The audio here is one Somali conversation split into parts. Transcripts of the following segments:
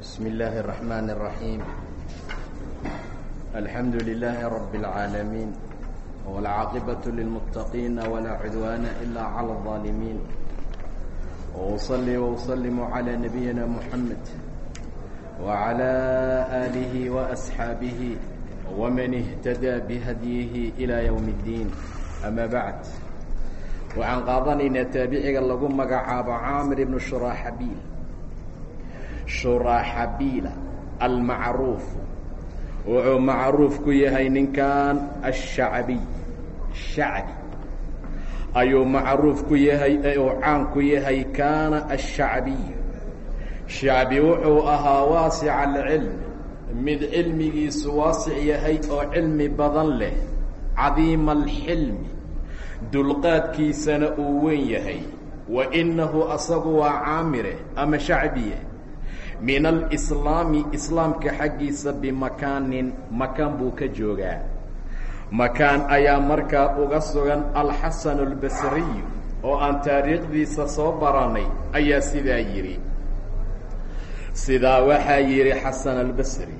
بسم الله الرحمن الرحيم الحمد لله رب العالمين والعاقبة للمتقين ولا عدوان إلا على الظالمين وأصلي وأسلم على نبينا محمد وعلى آله وأصحابه ومن اهتدى بهديه إلى يوم الدين أما بعد waxaan qaadanaynaa taabiciga lagu magacaabo caamir ibnu shuraaxabiil shuraaxabiila almacruuf. Wuxuu macruuf ku yahay ninkan ashacbiy shacbi. Ayuu macruuf ku yahay uu caan ku yahay kaana ashacbiy shacbi wuxuu ahaa waasica alcilmi. Mid cilmigiisu waasic yahay oo cilmi badan leh. Cadiima alxilmi. Dulqaadkiisana uu weyn yahay. Wa innahu asagu waa caamire ama shacbiye min alislaami islaamka xaggiisa bimakaanin makaan buu ka joogaa. Makaan ayaa markaa uga sugan alxasanu albasriyu oo aan taariikhdiisa soo baranay ayaa sidaa yidhi. Sidaa waxaa yidhi xasan albasri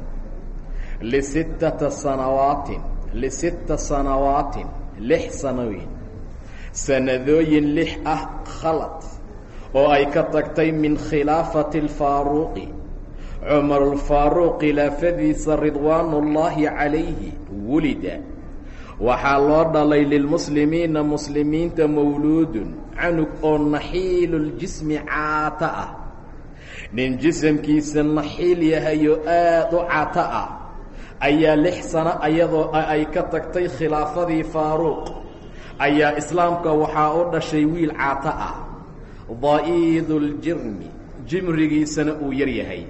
lisittata sanawaatin lisitta sanawaatin lix sanooyin sanadooyin lix ah khalad oo ay ka tagtay min khilaafati alfaaruuqi cumarulfaaruuq khilaafadiisa ridwaanullaahi calayhi wulida. Waxaa loo dhalay lilmuslimiina muslimiinta mawluudun canug oo naxiiluljismi caata ah. Nin jisamkiisa naxiil yahayoo aad u cata ah ayaa lix sano ayadoo ay ka tagtay khilaafadii faaruuq ayaa islaamka waxaa u dhashay wiil caata ah da'iiduljirmi jimrigiisana uu yar yahay.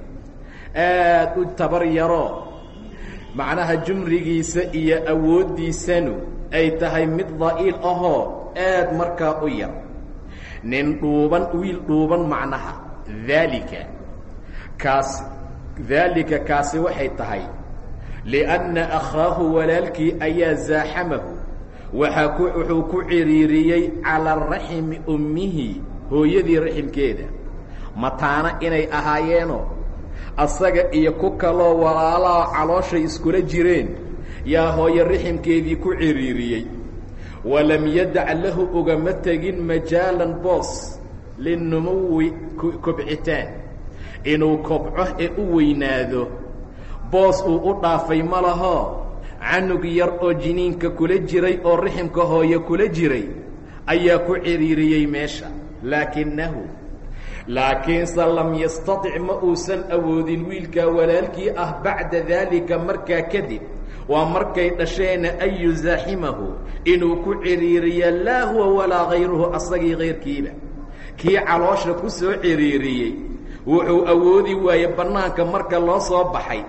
Aad u tabar yaroo macnaha jimrigiisa iyo awooddiisanu ay tahay mid da'iil ahoo aad markaa u yar. Nin dhuuban wiil dhuuban macnaha. Daalika kaasi daalika kaasi waxay tahay. Lianna akhaahu walaalkii ayaa zaaxamahu. Waxaa wuxuu ku ciriiriyey calaa raximi ummihi hooyadii raximkeeda mataana inay ahaayeenoo asaga iyo ku kaloo walaalaha calooshay iskula jireen yaa hooyo raximkeedii ku ciriiriyey. Walam yadac lahu ugama tegin majaalan boos linumuwi kobcitaan. Inuu kobco ee u weynaado boos uu u dhaafay ma lahoo canug yar oo jiniinka kula jiray oo riximka hooye kula jiray ayaa ku ciriiriyey meesha laakinahu laakiinse lam yastatic ma uusan awoodin wiilkaa walaalkii ah bacda daalika markaa kadib waa markay dhasheena an yusaaximahu inuu ku ciriiriya laa huwa walaa hayruhu asagii kayrkiiba kii caloosha ku soo ciriiriyey wuxuu awoodi waaye bannaanka marka loo soo baxay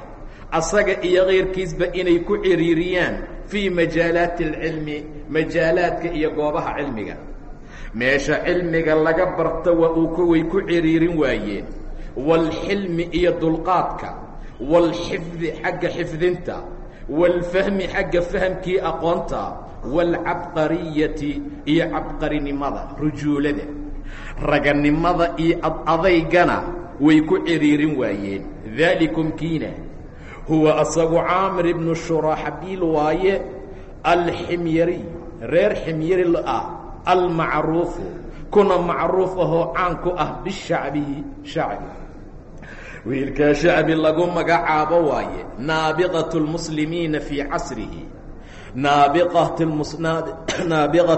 asaga iyo kayrkiisba inay ku ciriiriyaan fii majaalaati alcilmi majaalaadka iyo goobaha cilmiga meesha cilmiga laga barto waa uu way ku ciriirin waayeen waalxilmi iyo dulqaadka waalxifdi xagga xifdinta waalfahmi xagga fahamkii aqoonta waalcabqariyati iyo cabqarinimada rujuulada. Raganimada iyo adaygana way ku ciriirin waayeen daalikum kiina. Huwa asagu caamir ibnu shuraaxabiil waaye alximyariy reer ximyari ah almacruufu. Kuna macruuf ahoo caan ku ah bishacbihi shacbi. Wiilkaa shacbi lagu magacaabo waaye naabiqat lmuslimiina fii casrihi. Naabiqat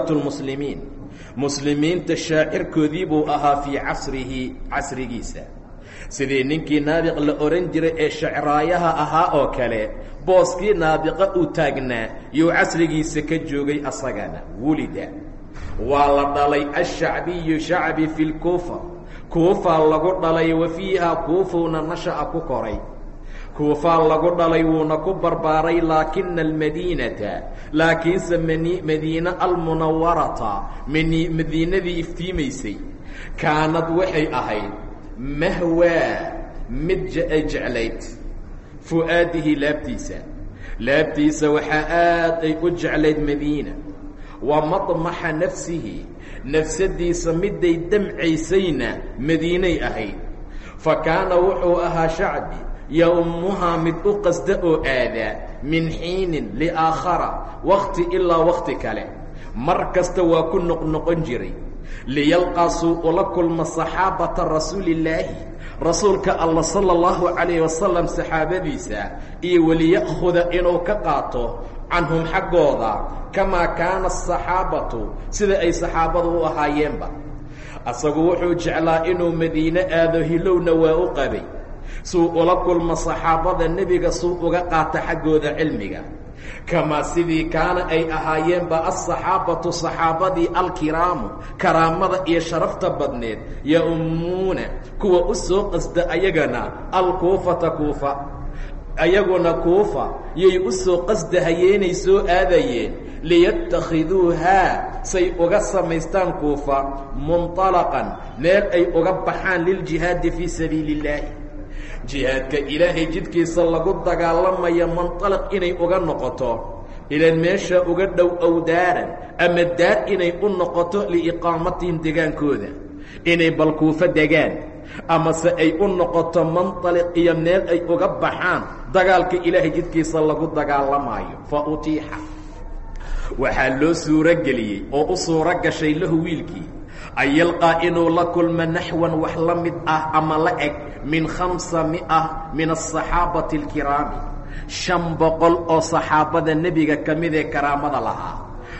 lmuslimiin muslimiinta shaacirkoodii buu ahaa fii casrihi casrigiisa. Sidii ninkii naabiq la odhan jiray ee shacraayaha ahaa oo kale booskii naabiqa uu taagnaa yuu casrigiisa ka joogay asagana wulida waa la dhalay ashacbiyu shacbi fi lkuufa kuufaa lagu dhalay wa fiihaa kuufuuna nasha'a ku koray. Kuufaa lagu dhalay wuuna ku barbaaray laakina almadiinata laakiinse madiine almunawarata madiinadii iftiimaysay. Kaanad waxay ahayd mahwaa mid jeclayd fu'aadihi laabtiisa. Laabtiisa waxaa aad ay u jeclayd madiina wa madmaxa nafsihi nafsadiisa miday damcaysayna madiinay ahayd. Fa kaana wuxuu ahaa shacbi yo-ummuhaa mid u qasda oo aadaa min xiinin liaakhara wakhti ilaa wakhti kale. Mar kasta waa ku noqnoqon jiray. Liyalqaasuu ula kulma saxaabata rasuulillaahi rasuulka alla sala allahu calayhi wasalam saxaabadiisa iyo weliya'khuda inuu ka qaato canhum xaggooda kamaa kaana asaxaabatu sida ay saxaabadu u ahaayeenba. Asagu wuxuu jeclaa inuu madiine aado hilowna waa u qabay. Suu ula kulmo saxaabada nebiga suu uga qaata xaggooda cilmiga. Kamaa sidii kaana ay ahaayeenba alsaxaabatu saxaabadii alkiraamu karaamada iyo sharafta badneed ya-ummuuna kuwa u soo qasda ayagana alkuufata kuufa ayaguna kuufa yay u soo qasdahayeenay soo aadayeen liyattakhiduuhaa say uga samaystaan kuufa munطalaqan meel ay uga baxaan liljihaadi fii sabiili اllaahi jihaadka ilaahay jidkiisa lagu dagaalamaya manطalaq inay uga noqoto ilan meesha uga dhow awdaaran ama daar inay u noqoto liiqaamatihim degaankooda inay balkuufo degaan amase ay u noqoto manطaliq iyo meel ay uga baxaan dagaalka ilaahay jidkiisa lagu dagaalamaayo. Fa utiixa. Waxaa loo suuro geliyey oo u suuro gashay lahu wiilkii. An yalqaa inuu la kulmo naxwan wax la mid ah ama la eg min khamsa mi'a min asaxaabati alkiraami. Shan boqol oo saxaabada nebiga ka mid ee karaamada lahaa.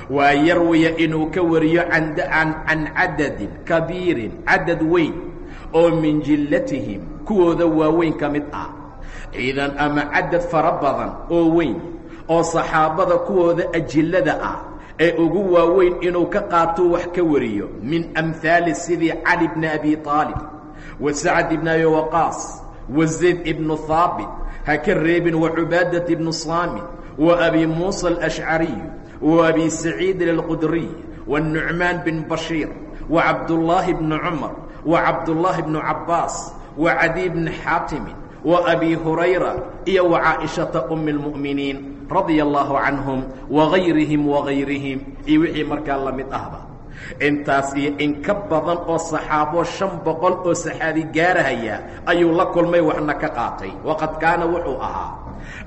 Waa yarwiya inuu ka wariyo can cadadin kabiirin cadad weyn oo min jillatihim kuwooda waaweyn ka mid ah. Ciidan ama cadad fara badan oo weyn oo saxaabada kuwooda ajillada ah ee ugu waaweyn inuu ka qaato wax ka wariyo min amhaali sidii cali bni abi aalib wa sacd ibni abi waqaas wa zayd ibnu haabit ha ka reebin wa cubaadat ibnu saamit wa abi muusa alashcariy wa abi saciidin alqudriy wanucmaan bin bashiir wa cabdullaahi bni cumar wa cabdullaahi bnu cabbaas wa cadiy bni xaatimin wa abi hurayra iyo wa caaishata umi اlmu'miniin radia allaahu canhum wagayrihim wagayrihim iyo wixii markaa la mid ahba. Intaas iyo in ka badan oo saxaabo shan boqol oo saxaabi gaarahaya ayuu la kulmay waxna ka qaatay. Waqad kaana wuxuu ahaa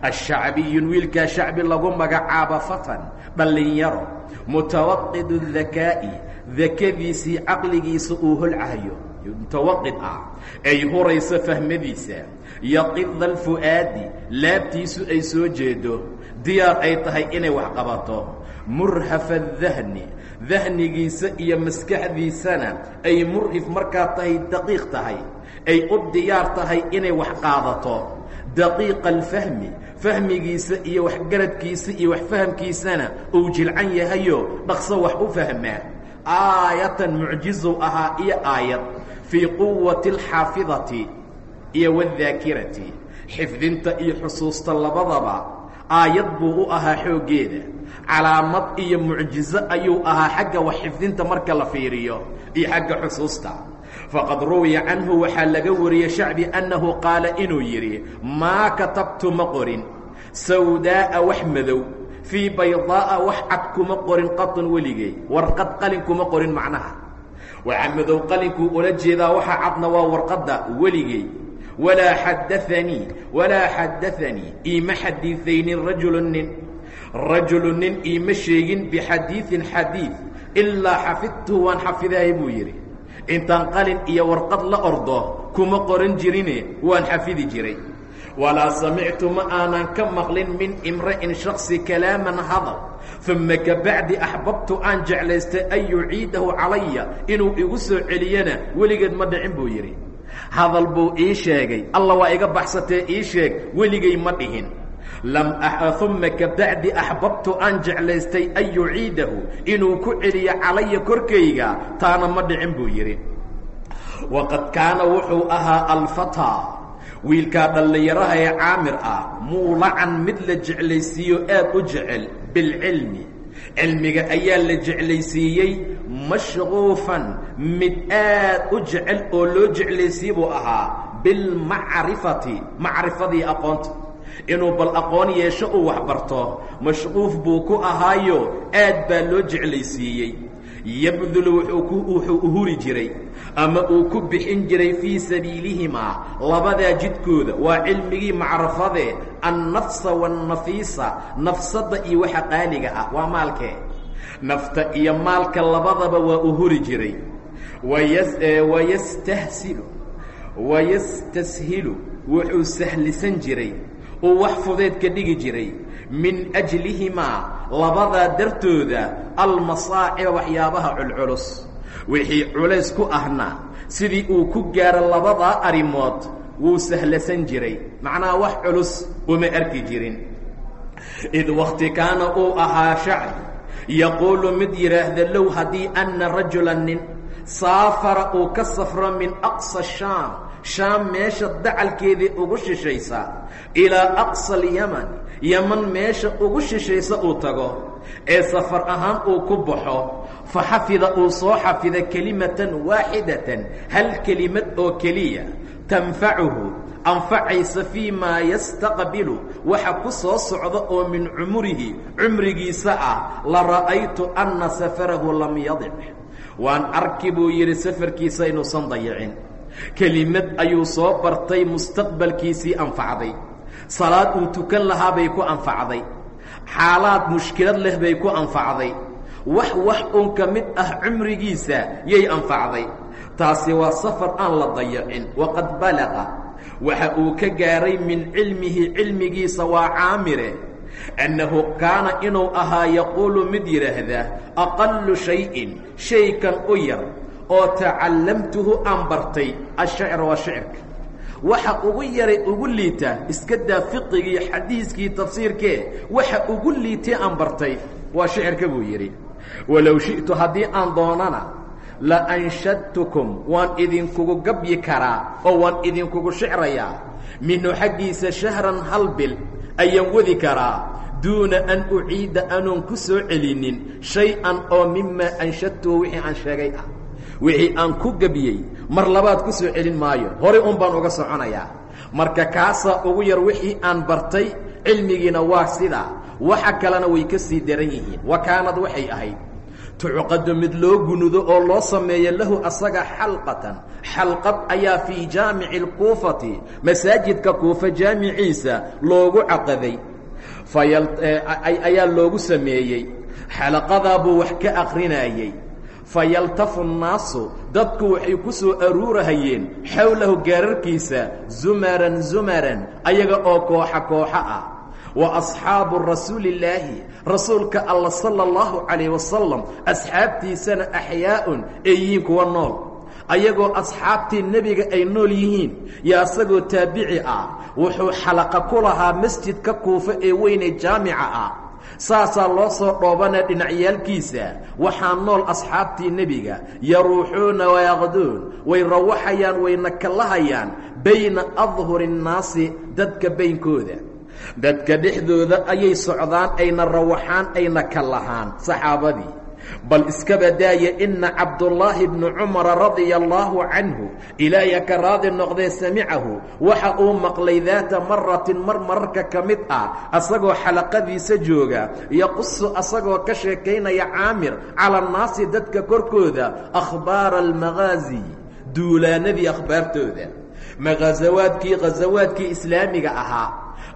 ashacbiyun wiilkaa shacbi lagu magacaabo fatan dhallinyaro mutawaqid dakaa'i dakadiisii caqligiisa uu holcahayo mutawaqid ah. Ay hurayso fahmadiisa. Yaqida alfu'aadi laabtiisu ay soo jeedo. Diyaar ay tahay inay wax qabato. Murhafa dahni dahnigiisa iyo maskaxdiisana ay murhif markaa tahay daqiiq tahay. Ay u diyaar tahay inay wax qaadato. Daqiiqa alfahmi fahmigiisa iyo waxgaradkiisa iyo wax fahamkiisana uu jilcan yahayo dhaqso wax u fahmaa aayatan mucjizow ahaa iyo aayad fii quwati alxaafidati iyo wadaakirati xifdinta iyo xusuusta labadaba aayad buu u ahaa xooggeeda. Calaamad iyo mucjizo ayuu ahaa xagga wax xifdinta marka la fiiriyo iyo xagga xusuusta. Faqad ruwiya canhu waxaa laga wariyey shacbi annahu qaala inuu yidhi maa katabtu ma qorin. Sawdaa'a wax madow. Fii baydaa'a wax cad kuma qorin qatun weligey. Warqad qalin kuma qorin macnaha waxaa madow qalinkuu ula jeedaa waxaa cadna waa warqadda weligey walaa xadaanii walaa xadaanii iima xadiiaynin rajulu nin rajulu nin iima sheegin bixadiiin xadiid ilaa xafidtuhu waan xafidahay buu yidhi intaan qalin iyo warqad la ordo kuma qoran jirine waan xafidi jiray walaa samictu ma aanan ka maqlin min imra'in shaksi kalaaman hadal. Uma kabacdi axbabtu aan jeclaystay an yuciidahu calaya inuu igu soo celiyana weligeed ma dhicin buu yidhi. Hadal buu ii sheegay. Alla waa iga baxsatee ii sheeg weligay ma dhihin. Uma kabacdi axbabtu aan jeclaystay an yuciidahu inuu ku celiyo calaya korkayga taana ma dhicin buu yidhi. Waqad kaana wuxuu ahaa alfataa wiilkaa dhallinyaraha ee caamir ah muulacan mid la jeclaysiiyo aad u jecel bilcilmi. Cilmiga ayaa la jeclaysiiyey mashquufan mid aad u jecel oo loo jeclaysiiye buu ahaa bilmacrifati macrifadii aqoonta inuu bal aqoon yeesho uu waxbarto mashquuf buu ku ahaayo aad baa loo jeclaysiiyey yabdulu wuxuu uhuri jiray ama uu ku bixin jiray fii sabiilihimaa labadaa jidkooda. Waa cilmigii macrafadee annafsa waannafiisa nafsadda iyo waxa qaaliga ah. Waa maalkee? Nafta iyo maalka labadaba waa uhuri jiray. Wayastahsilu wayastashilu wuxuu sahlisan jiray. Uu wax fudeed ka dhigi jiray min ajlihimaa labadaa dartooda almasaaciba waxyaabaha culculus. Wixii culays ku ahna sidii uu ku gaaro labadaa arrimood wuu sahlasan jiray. Macnaha wax culus uma arki jirin. Id wakti kaana uu ahaa shacri yaquulu mid yidhaahda low haddii anna rajula nin saafara uu ka safro min aqsa shaam shaam meesha dacalkeedii ugu shishaysa ilaa aqsa alyaman yaman meesha ugu shishaysa uu tago ee safar ahaan uu ku baxo fa xafida uu soo xafida kelimatan waaxidatan hal kelimad oo keliya tanfacuhu anfacaysa fii maa yastaqbilu waxa ku soo socda oo min cumurihi cumrigiisa ah la ra'aytu anna safarahu lam yadic. Waan arki buu yidhi safarkiisa inuusan dayicin. Kelimad ayuu soo bartay mustaqbalkiisii anfacday salaad uu tukan lahaa bay ku anfacday. Xaalaad mushkilad leh bay ku anfacday. Wax wax uun ka mid ah cumrigiisa yay anfacday. Taasi waa safar aan la dayacin. Waqad balaqa. Waxa uu ka gaaray min cilmihi cilmigiisa waa caamire. Annahu kaana inuu ahaa yaquulu mid yidhaahdaa aqallu shayin shaykan u yar oo tacallamtuhu aan bartay ashacra waa shicirka waxa ugu yaray ugu liita iska daa fiqigii xadiiskii tafsiirkee. Waxa ugu liitay aan bartay waa shicirka buu yidhi. Walow shi'tu haddii aan doonana la anshadtukum waan idinkugu gabyi karaa oo waan idinkugu shicrayaa. Minhu xaggiisa shahran hal bil ayaan wadi karaa. Duuna an uciida anoon ku soo celinin shay-an oo mimaa anshadtuhu wixii aan sheegay ah wixii aan ku gebiyey mar labaad ku soo celin maayo. Horey un baan uga soconayaa marka kaasaa ugu yar wixii aan bartay cilmigiina waa sidaa waxa kalena way ka sii daran yihiin. Wa kaanad waxay ahayd. Tucqadu mid loo gunudo oo loo sameeyo lahu asaga xalqatan. Xalqad ayaa fii jaamici اlkuufati masaajidka kuufa jaamiciisa loogu caqaday ayaa loogu sameeyey. Xalaqadaa buu wax ka akrinayey fayaltafu الnaasu dadku waxay ku soo aruurahayeen xowlahu gaararkiisa zumaran zumaran ayaga oo kooxa kooxa ah. Wa asxaabu rasuuli illaahi rasuulka alla sala allahu calayh wasalam asxaabtiisana axyaa'un ee yihiin kuwa nool. Ayagoo asxaabtii nebiga ay nool yihiin yo asagoo taabici ah wuxuu xalaqa ku lahaa masjidka kuufa ee weyne jaamica ah saasaa loo soo dhoobana dhinacyaalkiisa waxaa nool asxaabtii nebiga yaruuxuuna wayaqduun way rawaxayaan wayna kalahayaan bayna adhuri nnaasi dadka baynkooda dadka dhexdooda ayay socdaan ayna rawaxaan ayna kalahaan saxaabadii bal iska badaaya ina cabdullaahi bnu cumara radia allaahu canhu ilaahya ka raadi noqdee samicahu. Waxa uu maqlay daata maratin mar mararka ka mid ah asagoo xalaqadiisa jooga. Yaqusu asagoo ka sheekaynaya caamir cala annaasi dadka korkooda akhbaara almagaazi duulaanadii akhbaartooda maghasawaadkii khasawaadkii islaamiga ahaa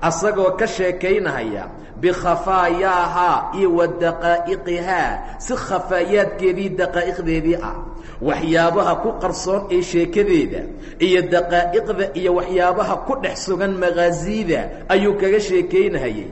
asagoo ka sheekaynaya bikhafaayaahaa iyo wa daqaa'iqihaa si khafaayaadkeedii daqaa'iqdeedii ah. Waxyaabaha ku qarsoon ee sheekadeeda iyo daqaa'iqda iyo waxyaabaha ku dhex sugan maghaasiida ayuu kaga sheekaynayay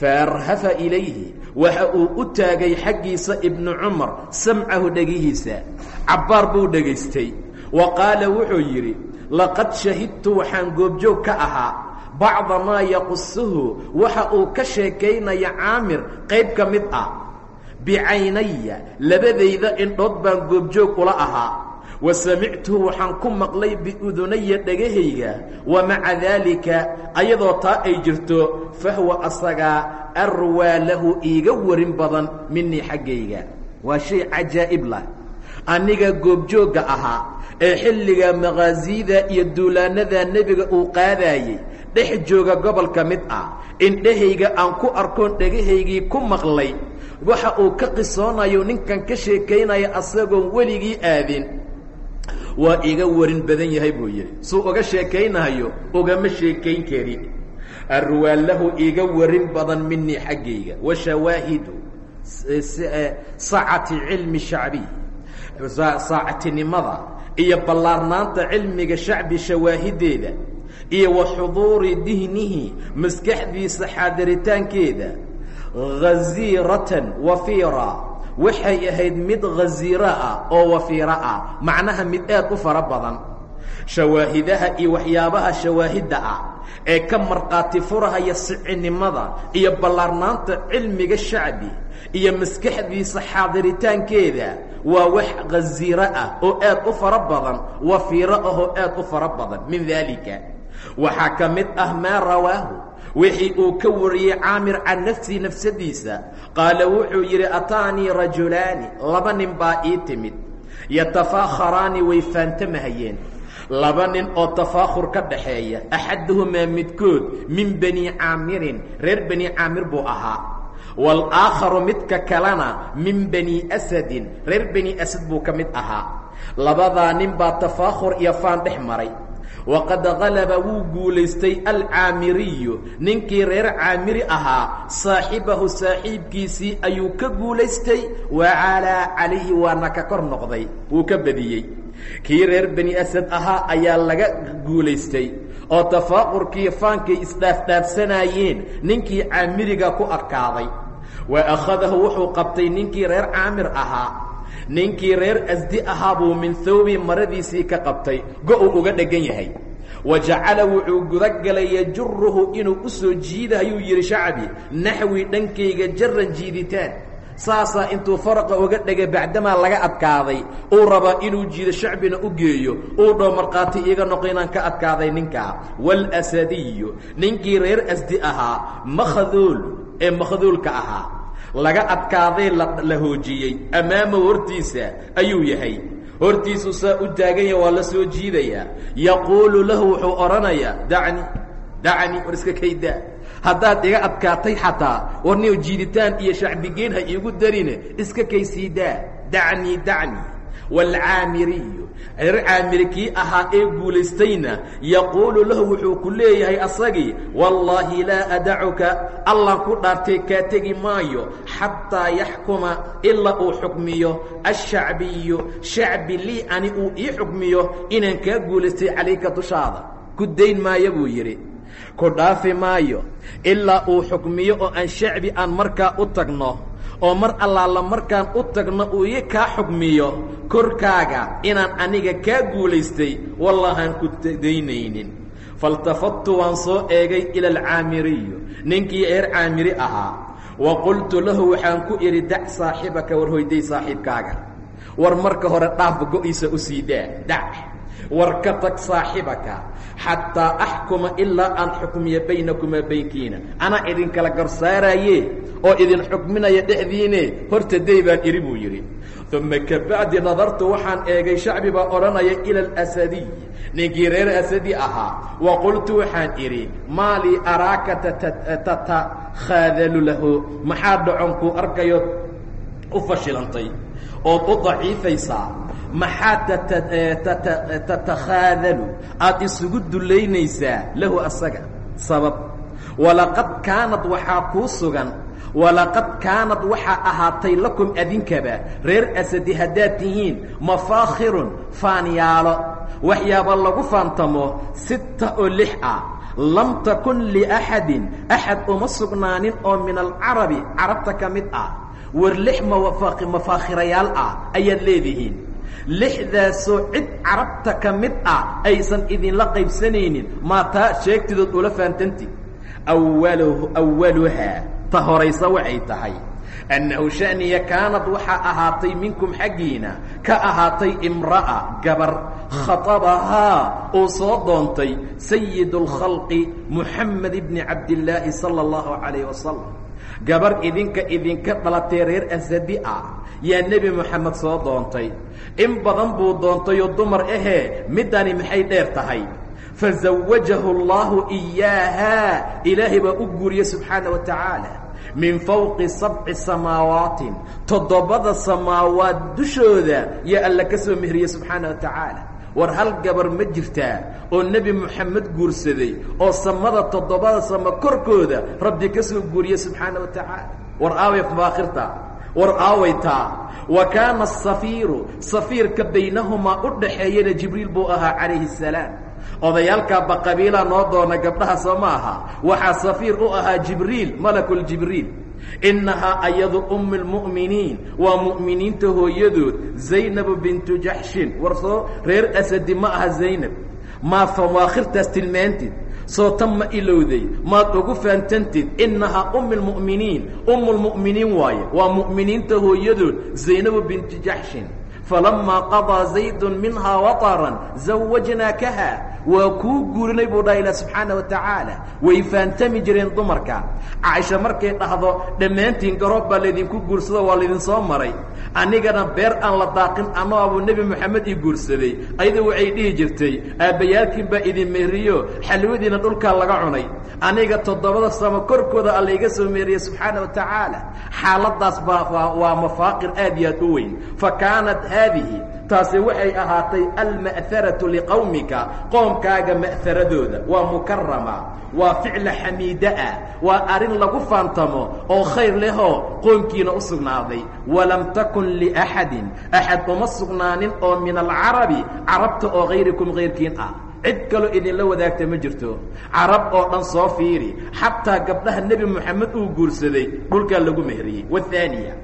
faarhafa ilayhi waxa uu u taagay xaggiisa ibnu cumar samcahu dhegihiisa. Cabbaar buu dhegaystay wa qaala wuxuu yidhi laqad shahidtu waxaan goobjoog ka ahaa bacda maa yaqusuhu waxa uu ka sheekaynaya caamir qayb ka mid ah. Bicaynaya labadayda indhood baan goobjoog ula ahaa. Wa samictuhu waxaan ku maqlay biudunaya dhegahayga wa maca daalika ayadoo taa ay jirto fahwa asagaa arwaa lahu iiga warin badan minii xaggayga. Waa shay cajaa'ib lah aniga goobjoogga ahaa ee xilliga makhaasiida iyo duulaannada nebiga uu qaadaayey dhex jooga gobol ka mid ah. Indhahayga aan ku arkoon dhegahaygii ku maqlay waxa uu ka qisoonayo ninkan ka sheekaynaya asagoon weligii aadin. Waa iga warin badan yahay buu yidhi. Suu uga sheekaynayo ugama sheekayn kari arwaalahu iga warin badan minii xaggayga. Wa shawaahidu sacati cilmi shacbiy saacatinimada iyo ballaarnaanta cilmiga shacbi shawaahideeda iyo wa xuduuri dihnihi maskaxdiisa xaadiritaankeeda ghaziiratan wafiira. Waxay ahayd mid ghaziira ah oo wafiira ah macnaha mid aad u fara badan. Shawaahidaha iyo waxyaabaha shawaahidda ah ee ka markhaati furahaya sicinimada iyo ballaarnaanta cilmiga shacbi iyo maskaxdiisa xaadiritaankeeda waa wax ghaziiro ah oo aad u fara badan wafiiro ahoo aad u fara badan. Min daalika waxaa ka mid ah maa rawaahu wixii uu ka wariyey caamir can nafsihi nafsadiisa. Qaala wuxuu yidhi ataanii rajulaani laba nin baa ii timid. Yatafaakharaani way faantamahayeen. Laba nin oo tafaakhur ka dhaxeeya axaduhumaa midkood min bani caamirin. Reer bani caamir buu ahaa walaakharu midka kalena min bani asadin reer bani asad buu ka mid ahaa. Labadaa nin baa tafaakhur iyo faan dhex maray. Waqad galaba wuu guulaystay alcaamiriyu. Ninkii reer caamiri ahaa saaxibahu saaxiibkiisii ayuu ka guulaystay wacalaa calayhi waana ka kor noqday wuu ka badiyey. Kii reer bani asad ahaa ayaa laga guulaystay oo tafaaqurkii faankay isdhaafdhaafsanaayeen ninkii caamiriga ku adkaaday wa akhadahu wuxuu qabtay ninkii reer caamir ahaa. Ninkii reer asdi ahaa buu min thawbi maradiisii ka qabtay. Go-uu uga dhegan yahay. Wa jacala wuxuu gudagalay yajuruhu inuu u soo jiidayuu yidhi shacbi naxwi dhankayga jaran jiiditaan. Saasaa intuu faraqa uga dhegay bacdamaa laga adkaaday uu rabaa inuu jiido shacbina u geeyo. Uu dhoo markhaati iiga noqo inaan ka adkaaday ninkaa. Waalasadiyu ninkii reer asdi ahaa makhduul ee makhduulka ahaa laga adkaaday la hoojiyey. Amaamahu hortiisa ayuu yahay. Hortiisuu saa u taaganya waa la soo jiidayaa yaquulu lahu wuxuu odhanayaa dacni dacni war iska kaydaa. Haddaad iga adkaatay xataa warniyo jiiditaan iyo shacbigeen ha iigu darine iska kaysiidaa. Dacnii dacni waalcaamiriyu reer caamiri kii ahaa ee guulaystayna yaquulu lahu wuxuu ku leeyahay asagii wallaahi laa adacuka allan ku dhaartay kaa tegi maayo xataa yaxkuma ilaa uu xukmiyo ashacbiyu shacbi lii ani uu ii xukmiyo inaan kaa guulaystay calayka dushaada ku dayn maayo buu yidhi ku dhaafi maayo ilaa uu xukmiyo oo aan shacbi aan markaa u tagno oo mar allaala markaan u tagno uu ii kaa xukmiyo korkaaga inaan aniga kaa guulaystay wallahaan ku daynaynin. Faltafattu waan soo eegay ila alcaamiriyu ninkii eer caamiri ahaa. Wa qultu lahu waxaan ku idhi dac saaxibaka war hoyday saaxiibkaaga war marka hore dhaafba go-iisa u sii daa dac war ka tag saaxibaka xataa axkuma ilaa aan xukmiya baynakumaa baynkiina anaa idinkala garsaaraaye oo idin xukminaya dhexdiine horta day baan idhi buu yidhi. Uma kabacdi nadartu waxaan eegay shacbi baa odhanaya ila alasadiy ninkii reer asadi ahaa wa qultu waxaan idhi maa lii araaka tatakhaadalu lahu? Maxaa dhaconkuu arkayo? U fashilantay. Ood u daciifaysaa maxaa tatakhaadalu aad isugu dullaynaysaa lahu asaga. Sabab. walaqad kaanad waxaa kuu sugan walaqad kaanad waxaa ahaatay lakum adinkaba reer asadi haddaad tihiin mafaakhirun faanyaalo waxyaaba lagu faantamo sita oo lix ah lam takun liaxadin axad uma sugnaanin oo min alcarabi carabta ka mid ah war lix mafaakhirayaal ah ayaad leedihiin lixdaasoo cid carabta ka mid ah aysan idinla qaybsanaynin. Maa taa sheegtidood ula faantanti. Awaluhu awaluhaa ta horaysa waxay tahay. Annahu sha'niya kaanad waxaa ahaatay minkum xaggiina ka ahaatay imra'a gabar. Khatabahaa uu soo doontay sayid اlkhalqi muxamed bni cabdillaahi sala اllahu calayh wasalam gabar idinka idinka dhalatay reer asadi ah yaa nebi moxamed soo doontay. In badan buu doontayoo dumar ahee middani maxay dheer tahay? Fazawajahu allahu iyaaha ilaahay baa u guuriye subxaana wa tacaala. Min fawqi sabci samaawaatin toddobada samaawaad dushooda yaa alla ka soo mehriyey subxaana wa tacaala. War hal gabar ma jirtaa oo nebi moxamed guursaday oo samada toddobada samo korkooda rabbi ka soo guuriye subxaana wa tacaala. War aaway faakhirta war aawaytaa wa kaana asafiiru safiirka baynahumaa u dhaxeeyana jibriil buu ahaa calayhi الsalaam odayaalkaa baqabiilaa noo doona gabdhaha soo ma aha. Waxaa safiir u ahaa jibriil malakuljibriil innahaa ayadu ummi lmu'miniin waa mu'miniinta hooyadood zaynabu bintu jaxshin war soo reer asadi ma aha zaynab. Maa fawaakhirtaas tilmaantid soo tan ma ilowday. Maad ugu faantantid innahaa ummi lmu'miniin ummu lmu'miniin waaye. Waa mu'miniinta hooyadood zaynabu bintu jaxshin falamaa qadaa zaydun minhaa waطaran zawajnaakaha waa kuu guurinay buu dhaha ilah subxaana wa tacaala way faantami jireen dumarka. Caaisha markay dhahdo dhammaantiin garoob baa laydinku guursado waa laydin soo maray anigana beer aan la daaqin anoo abuu nebi moxamed ii guursaday. Ayada waxay dhihi jirtay aabbayaalkiin baa idin mehriyo xalwadiina dhulkaa laga cunay. Aniga toddobada samo korkooda alla iga soo meeriye subxaana wa tacaala. Xaaladaas baa waa mafaaqir aad iyo aad u weyn. Fa kaanat haadihi taasi waxay ahaatay alma'haratu liqowmika qoomkaaga ma'haradooda waa mukarama waa ficla xamiidaah waa arrin lagu faantamo oo khayr lehoo qoomkiina u sugnaaday. Walam takun liaxadin axad uma sugnaanin oo min alcarabi carabta oo hayrikum hayrkiin ah. Cid kaloo idinla wadaagta ma jirto. Carab oo dhan soo fiiri xataa gabdhaha nebi moxamed uu guursaday dhulkaa lagu mehriyey wahaaniya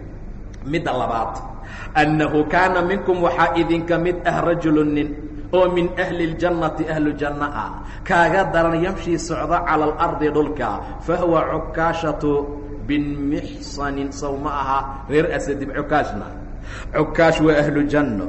midda labaad annahu kaana minkum waxaa idinka mid ah rajulu nin oo min ahli اljannati ahlu janna ah kaaga daran yamshii socda cala alardi dhulka fahuwa cukaashatu binmixsanin sow ma aha reer asadib cukaashna cukaash waa ahlu janno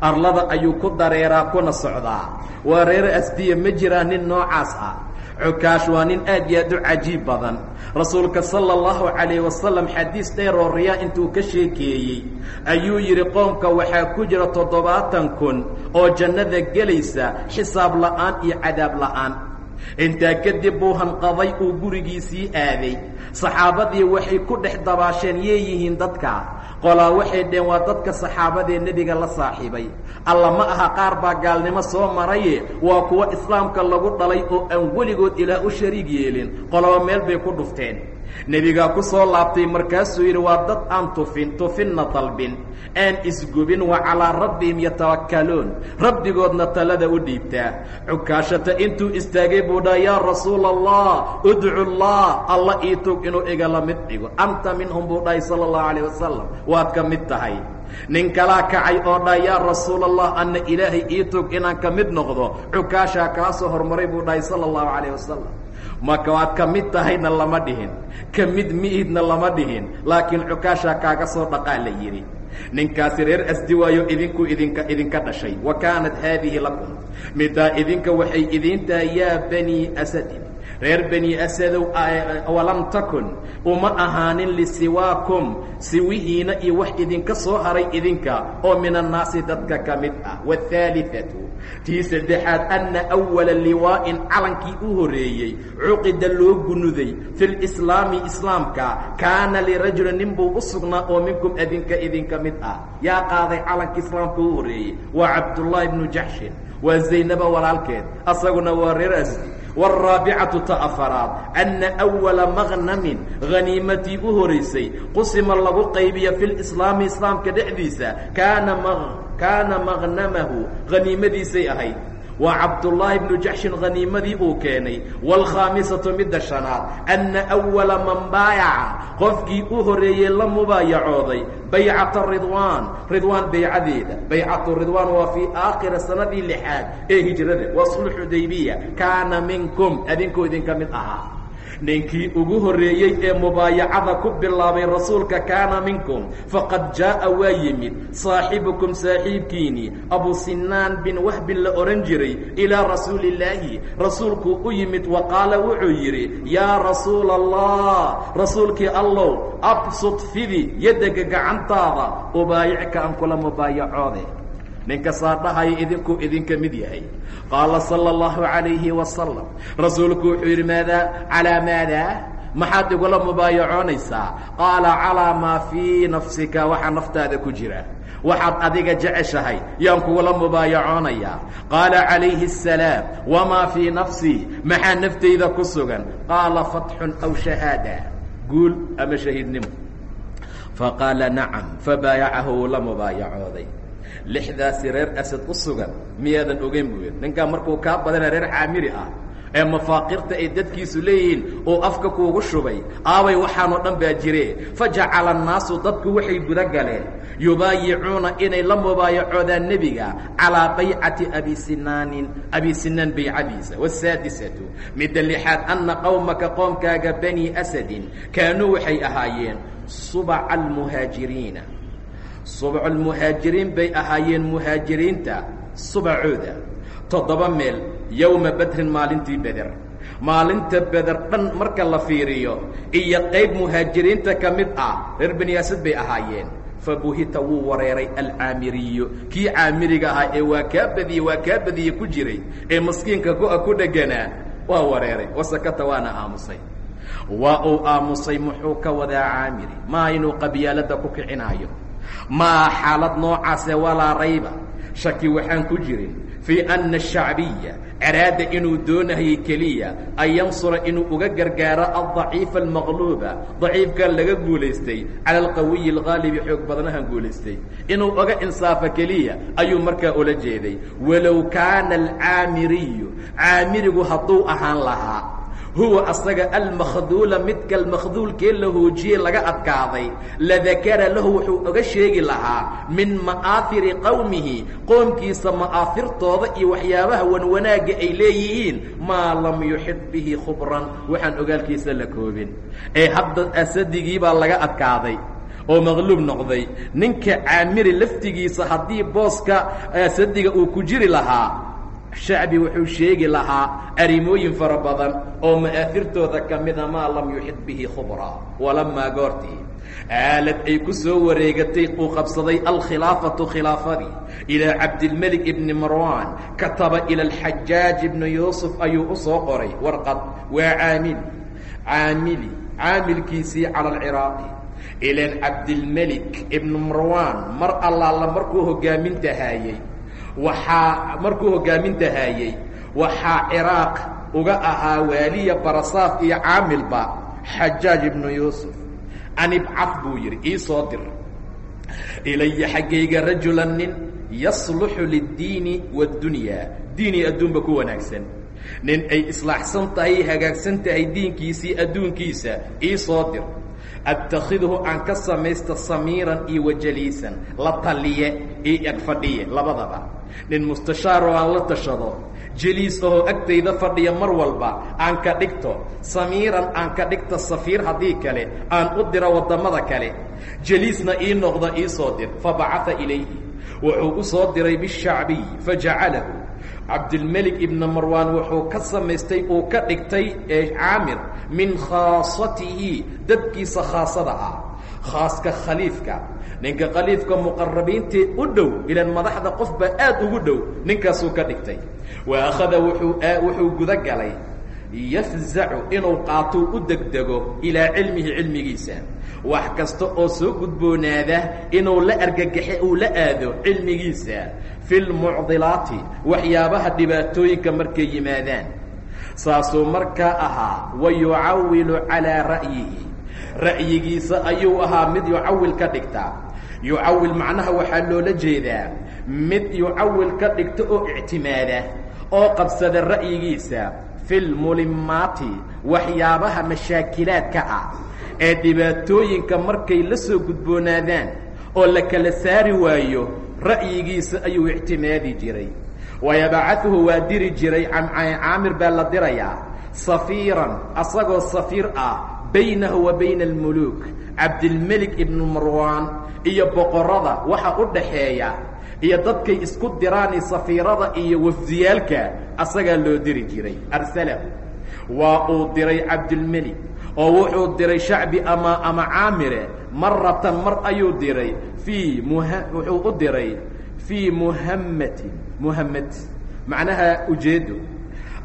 arlada ayuu ku dareeraa kuna socdaa waa reer asdiya ma jiraa nin noocaas ah cukaash waa nin aad iyo aad u cajiib badan. Rasuulka sala allahu calayh wasalam xadiis dheer oo riyaa intuu ka sheekeeyey ayuu yidhi qoomka waxaa ku jira toddobaatan kun oo jannada gelaysa xisaab la'aan iyo cadaab la'aan intaa kadib buu hanqaday uu gurigiisii aaday saxaabadii waxay ku dhex dabaasheen yeeyihiin dadka? Qolaa waxay dheheen waa dadka saxaabadee nebiga la saaxiibay. Alla ma aha qaar baa gaalnimo soo maraye. Waa kuwo islaamka lagu dhalay oo aan weligood ilaah u shariig yeelin. Qolaba meel bay ku dhufteen nebigaa ku soo laabtay markaasuu yidhi waa dad aan tufin tufinna dalbin aan isgubin wa calaa rabbihim yatawakkaluun. Rabbigoodna talada u dhiibtaa. Cukaashata intuu istaagay buu dhaha yaa rasuula allah udcu allah alla ii tog inuu igala mid dhigo. Anta minhum buu dhahay sala allahu calayh wasalam waad ka mid tahay. Nin kalaa kacay oo dhaha yaa rasuula allah anna ilaahay ii tog inaan ka mid noqdo. Cukaashaa kaa soo hormaray buu dhahay sala allahu calayh wasalam maka waad ka mid tahayna lama dhihin. Ka mid mi'idna lama dhihin. Laakiin cukaashaa kaaga soo dhaqaa la yidhi ninkaasi reer asdi waayo idinku idinka idinka dhashay. Wa kaanat haadihi lakum. Middaa idinka waxay idiin tahay yaa banii asadin reer bani asadow walam takun uma ahaanin lisiwaakum siwihiina iyo wax idinka soo haray idinka oo min annaasi dadka ka mid ah. Wahaaliatu tii saddexaad anna awala liwaa'in calankii u horreeyey cuqida loo gunuday fi lislaami islaamka kaana lirajulin nin buu u sugnaa oo minkum adinka idinka mid ah. Yaa qaaday calanka islaamka u horreeyey waa cabdullaahi bnu jaxshin waa zaynaba walaalkeed asaguna waa reer asdi wاraabicatu ta afaraad anna أwala magnamin haniimatii u horaysay qusima lagu qaybiya fi lislaami islaamka dhexdiisa kaana kaana magnamahu haniimadiisay ahayd waa cabdullaahi bnu jaxshin haniimadii uu keenay wاlkhaamisatu midda shanaad anna أwala man baayaca qofkii u horeeyey la mubaayacooday baycata ridwaan ridwaan baycadeeda baycatu ridwaan waa fii aakhiri sanadii lixaad ee hijrada waa sulx xudaybiya kaana minkum adinkoo idinka mid ahaa ninkii ugu horreeyey ee mubaayacada ku bilaabay rasuulka kaana minkum faqad jaa'a waa yimid. Saaxibukum saaxiibkiinii abu sinaan bin wahbin la odhan jiray ilaa rasuuli illaahi rasuulkuu u yimid wa qaala wuxuu yidhi yaa rasuula allah rasuulkii allow absud fidi yaddaga gacantaada ubaayicka aan kula mubaayacoode ninka saa dhahaya idinkuu idinka mid yahay. Qaala sala allahu calayhi wasalam rasuulku wuxuu yidhi maadaa calaa maadaa maxaad igula mubaayacoonaysaa? Qaala calaa maa fii nafsika waxaa naftaada ku jira. Waxaad adiga jeceshahay yaan kugula mubaayacoonayaa qaala calayhi الsalaam wamaa fii nafsii maxaa naftayda ku sugan? Qaala fatxun aw shahaada. Guul ama shahiidnimo faqaala nacam. Fabaayacahu wuu la mubaayacooday lixdaasi reer asad u sugan miyaadan ogeyn buu yidhi. Ninkaa markuu kaa badana reer caamiri ah ee mafaaqirta ay dadkiisu leeyihiin oo afka kuugu shubay aabay waxaanoo dhan baa jire fajacala annaasu dadku waxay guda galeen yubaayicuuna inay la mubaayacoodaan nebiga calaa baycati abi sinaanin abi sinaan baycadiisa wasaadisatu midda lixaad anna qowmaka qoomkaaga bani asadin kaanuu waxay ahaayeen subaca almuhaajiriina subcu almuhaajiriin bay ahaayeen muhaajiriinta subacooda. toddoba meel yowma badrin maalintii beder. maalinta beder dhan marka la fiiriyo iyo qayb muhaajiriinta ka mid ah reer baniyaasad bay ahaayeen. fabuhita wuu wareeray alcaamiriyo kii caamiriga ahaa ee waa kaa badiye waa kaa badiye ku jiray ee maskiinka ku-a ku dheganaa waa wareeray. wasakata waana aamusay. waa uu aamusay muxuu ka wadaa caamiri? maa inuu qabyaalada ku kicinaayo maa xaalad noocaase walaa rayba. Shaki waxaan ku jirin fii anna ashacbiya caraada inuu doonayay keliya an yansura inuu uga gargaaro aldaciifa almaqluuba daciifka laga guulaystay cala alqawiyi algaalibi xoog badnahan guulaystay. Inuu oga insaafo keliya ayuu markaa ula jeeday. Walow kaana alcaamiriyu caamirigu hadduu ahaan lahaa huwa asaga almakhduula midka almakhduulkee la hoojiyey laga adkaaday. Ladakara lahu wuxuu oga sheegi lahaa min ma'aahiri qowmihi qoomkiisa ma'aahirtooda iyo waxyaabaha wanwanaagga ay leeyihiin maa lam yuxid bihi khubran waxaan ogaalkiisa la koobin. Ee hadda asadigii baa laga adkaaday oo maqluub noqday. Ninka caamiri laftigiisa haddii booska asadiga uu ku jiri lahaa shacbi wuxuu sheegi lahaa arrimooyin fara badan oo ma'aafirtooda ka mida maa lam yuxid bihi khubra walamaa goortii. Aalad ay ku soo wareegatay uu qabsaday alkhilaafatu khilaafadii. Ilaa cabdilmelik ibni marwan kataba ila alxajaaj ibni yuusuf ayuu u soo qoray warqad waa caamili caamili caamilkiisii cala alciraaqi ilan cabdilmelik ibni marwan mar allaala markuu hogaaminta haayey waxaa markuu hoggaaminta haayey waxaa ciraaq uga ahaa waaliya barasaaf iyo caamilba xajaaj ibnu yuusuf. An ibcad buu yidhi ii soo dir. Ilaya xaggayga rajulan nin yasluxu liddiini waddunyaa diini adduunba ku wanaagsan. Nin ay islaaxsan tahay hagaagsan tahay diinkiisii adduunkiisa ii soo dir. Attakhidhu aan ka samaysta samiiran iyo wajaliisan. La taliye iyo eg fadhiye. Labadaba nin mustashaaroo aan la tashado jeliis ahoo agtayda fadhiya mar walba aan ka dhigto samiiran aan ka dhigto safiir haddii kale aan u diro waddamada kale. Jeliisna ii noqda ii soo dir fabacaa ilayhi. Wuxuu u soo diray bishacbiy fajacalahu cabdilmelik ibna marwaan wuxuu ka samaystay uu ka dhigtay caamir min khaasatihi dadkiisa khaasada ah khaaska khaliifka ninka khaliifka muqarabiintee u dhow ilaan madaxda qofbaa aad ugu dhow ninkaasuu ka dhigtay. Wa akhada wuxuu guda galay yafzacu inuu qaatou u degdego ilaa cilmihi cilmigiisa. Wax kasta oo soo gudboonaada inuu la argagaxe uu la aado cilmigiisa. Fi lmucdilaati waxyaabaha dhibaatooyinka markay yimaadaan. Saasuu markaa ahaa wa yucawilu calaa ra'yihi. Ra'yigiisa ayuu ahaa mid yucawil ka dhigta yucawil macnaha waxaa loola jeedaa mid yucawil ka dhigta oo ictimaada oo qabsada ra'yigiisa fi lmulimaati waxyaabaha mashaakilaadka ah ee dhibaatooyinka markay la soo gudboonaadaan oo la kala saari waayo ra'yigiisa ayuu ictimaadi jiray. Wayabcaثuhu waa diri jiray caamir baa la dirayaa safiiran asagoo safiir ah baynahu wa bayna almuluuk cabdilmelik ibnu marwaan iyo boqorada waxa u dhaxeeya iyo dadkay isku diraani safiirada iyo wafdiyaalka asagaa loo diri jiray. Arsalahu waa uu diray cabdilmelik oo wuxuu diray shacbi ama ama caamire maratan mar ayuu diray fii muha wuxuu u diray fii muhammatin muhammad. Macnaha ujeedo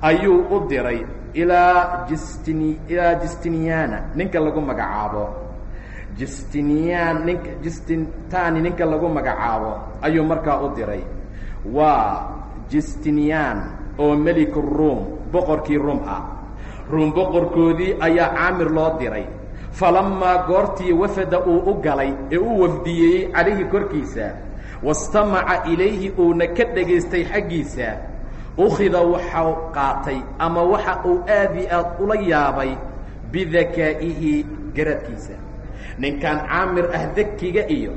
ayuu u diray ilaa jistini ilaa jistiniyaana ninka lagu magacaabo jistiniyan ninka jistintani ninka lagu magacaabo ayuu markaa u diray. Waa jistiniyan oo melik ruum boqorkii ruum ah. Ruum boqorkoodii ayaa caamir loo diray. Falamaa goortii wafada uu u galay ee uu wafdiyeeyey calayhi korkiisa wastamaca ilayhi uuna ka dhegaystay xaggiisa ukhida waxau qaatay ama waxa uu aad i aad ula yaabay bidakaa'ihi garadkiisa ninkan caamir ah dakiga iyo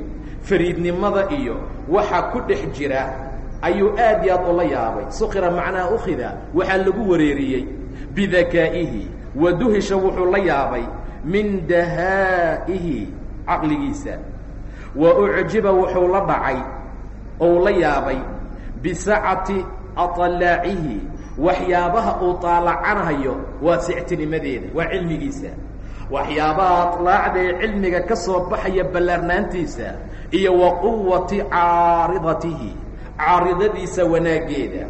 fariidnimada iyo waxa ku dhex jira ayuu aad i aad ula yaabay. Sukhira macnaha ukhida waxaa lagu wareeriyey. Bidakaa'ihi waduhisha wuxuu la yaabay min dahaa'ihi caqligiisa. Wa ucjiba wuxuu la dhacay ou la yaabay bisacati aطalaacihi waxyaabaha uu taalacanayo waa sictinimadeeda waa cilmigiisa waxyaabaha aطlaacda ee cilmiga ka soo baxaya ballaarnaantiisa iyo wa quwati caaridatihi caaridadiisa wanaaggeeda.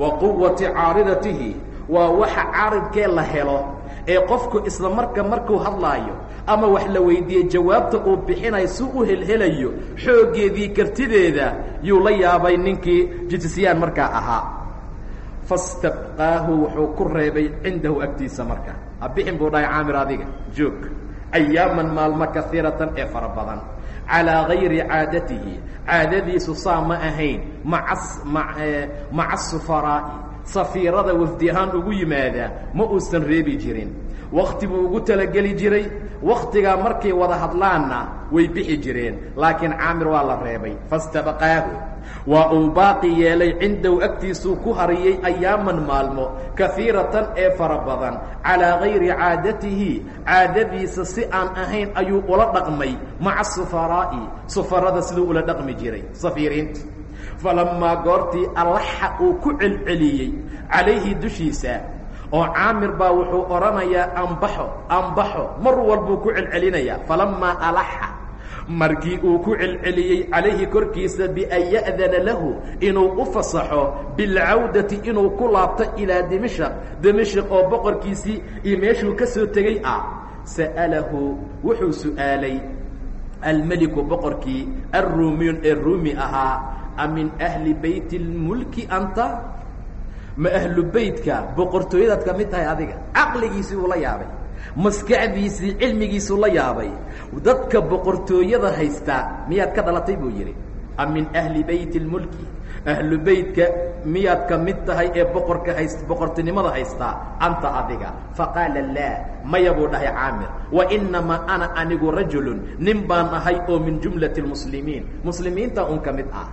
Wa quwati caaridatihi waa waxa caaridkee la helo ee qofku isla marka markuu hadlaayo ama wax la weydiiyey jawaabta uu bixinayo si u helhelayo xooggeedii kartideeda yuu la yaabay ninkii jijisyaan markaa ahaa. Fastabqaahu wuxuu ku reebay cindahu agtiisa marka habixin buu dhahay caamir adiga. Joog. Ayaaman maalmo kaiiratan ee fara badan. Calaa gayri caadatihi. Caadadiisu saa ma ahayn. Maca sufaraa'i. Safiirada wafdi ahaan ugu yimaadaa ma uusan reebi jirin wakti buu ugu talageli jiray. Waktigaa markay wada hadlaanna way bixi jireen. Laakiin caamir waa la reebay. Fastabaqaahu. Waa uu baaqi yeelay cindahu agtiisuu ku hariyey ayaaman maalmo kahiiratan ee fara badan. Calaa gayri caadatihi caadadiisa si aan ahayn ayuu ula dhaqmay maca sufaraa'i. Sufarada siduu ula dhaqmi jiray. Safiiriinta. Falamaa goortii allaxa uu ku celceliyey calayhi dushiisa oo caamir baa wuxuu odhanayaa ambaxo ambaxo mar walbuu ku celcelinayaa. Falamaa alaxa markii uu ku celceliyey calayhi korkiisa bian ya'dana lahu inuu u fasaxo bilcawdati inuu ku laabto ilaa dimishaq dimishaq oo boqorkiisii iyo meeshuu ka soo tegey ah sa'alahu wuxuu su'aalay almeliku boqorkii alruumiyun ee ruumi ahaa a min ahli bayti اlmulki anta ma ahlu beytka boqortooyadaad ka mid tahay adiga. Caqligiisii uu la yaabay maskaxdiisii cilmigiisuu la yaabay. Dadka boqortooyada haystaa miyaad ka dhalatay buu yidhi a min ahli bayti اlmulki ahlu beytka miyaad ka mid tahay ee boqorka hays boqortinimada haystaa anta adiga. Faqaala laa maya buu dhahay caamir. Wainamaa ana anigu rajulu nin baan ahay oo min jumlati اlmuslimiin muslimiinta un ka mid ah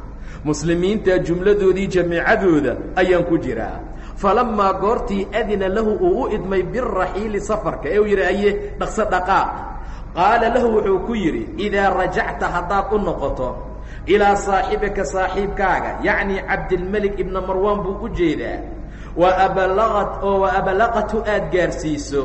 muslimiinta jumladoodii jamiicadooda ayaan ku jiraa. Falamaa goortii adina lahu uu u idmay biraxiili safarka ee uu yidhi aye dhaqso dhaqaaq qaala lahu wuxuu ku yidhi idaa rajacta haddaad u noqoto ilaa saaxibika saaxiibkaaga yacni cabdilmelik ibna marwaan buu u jeedaa wa abalaqad oo wa abalaqatu aad gaarsiiso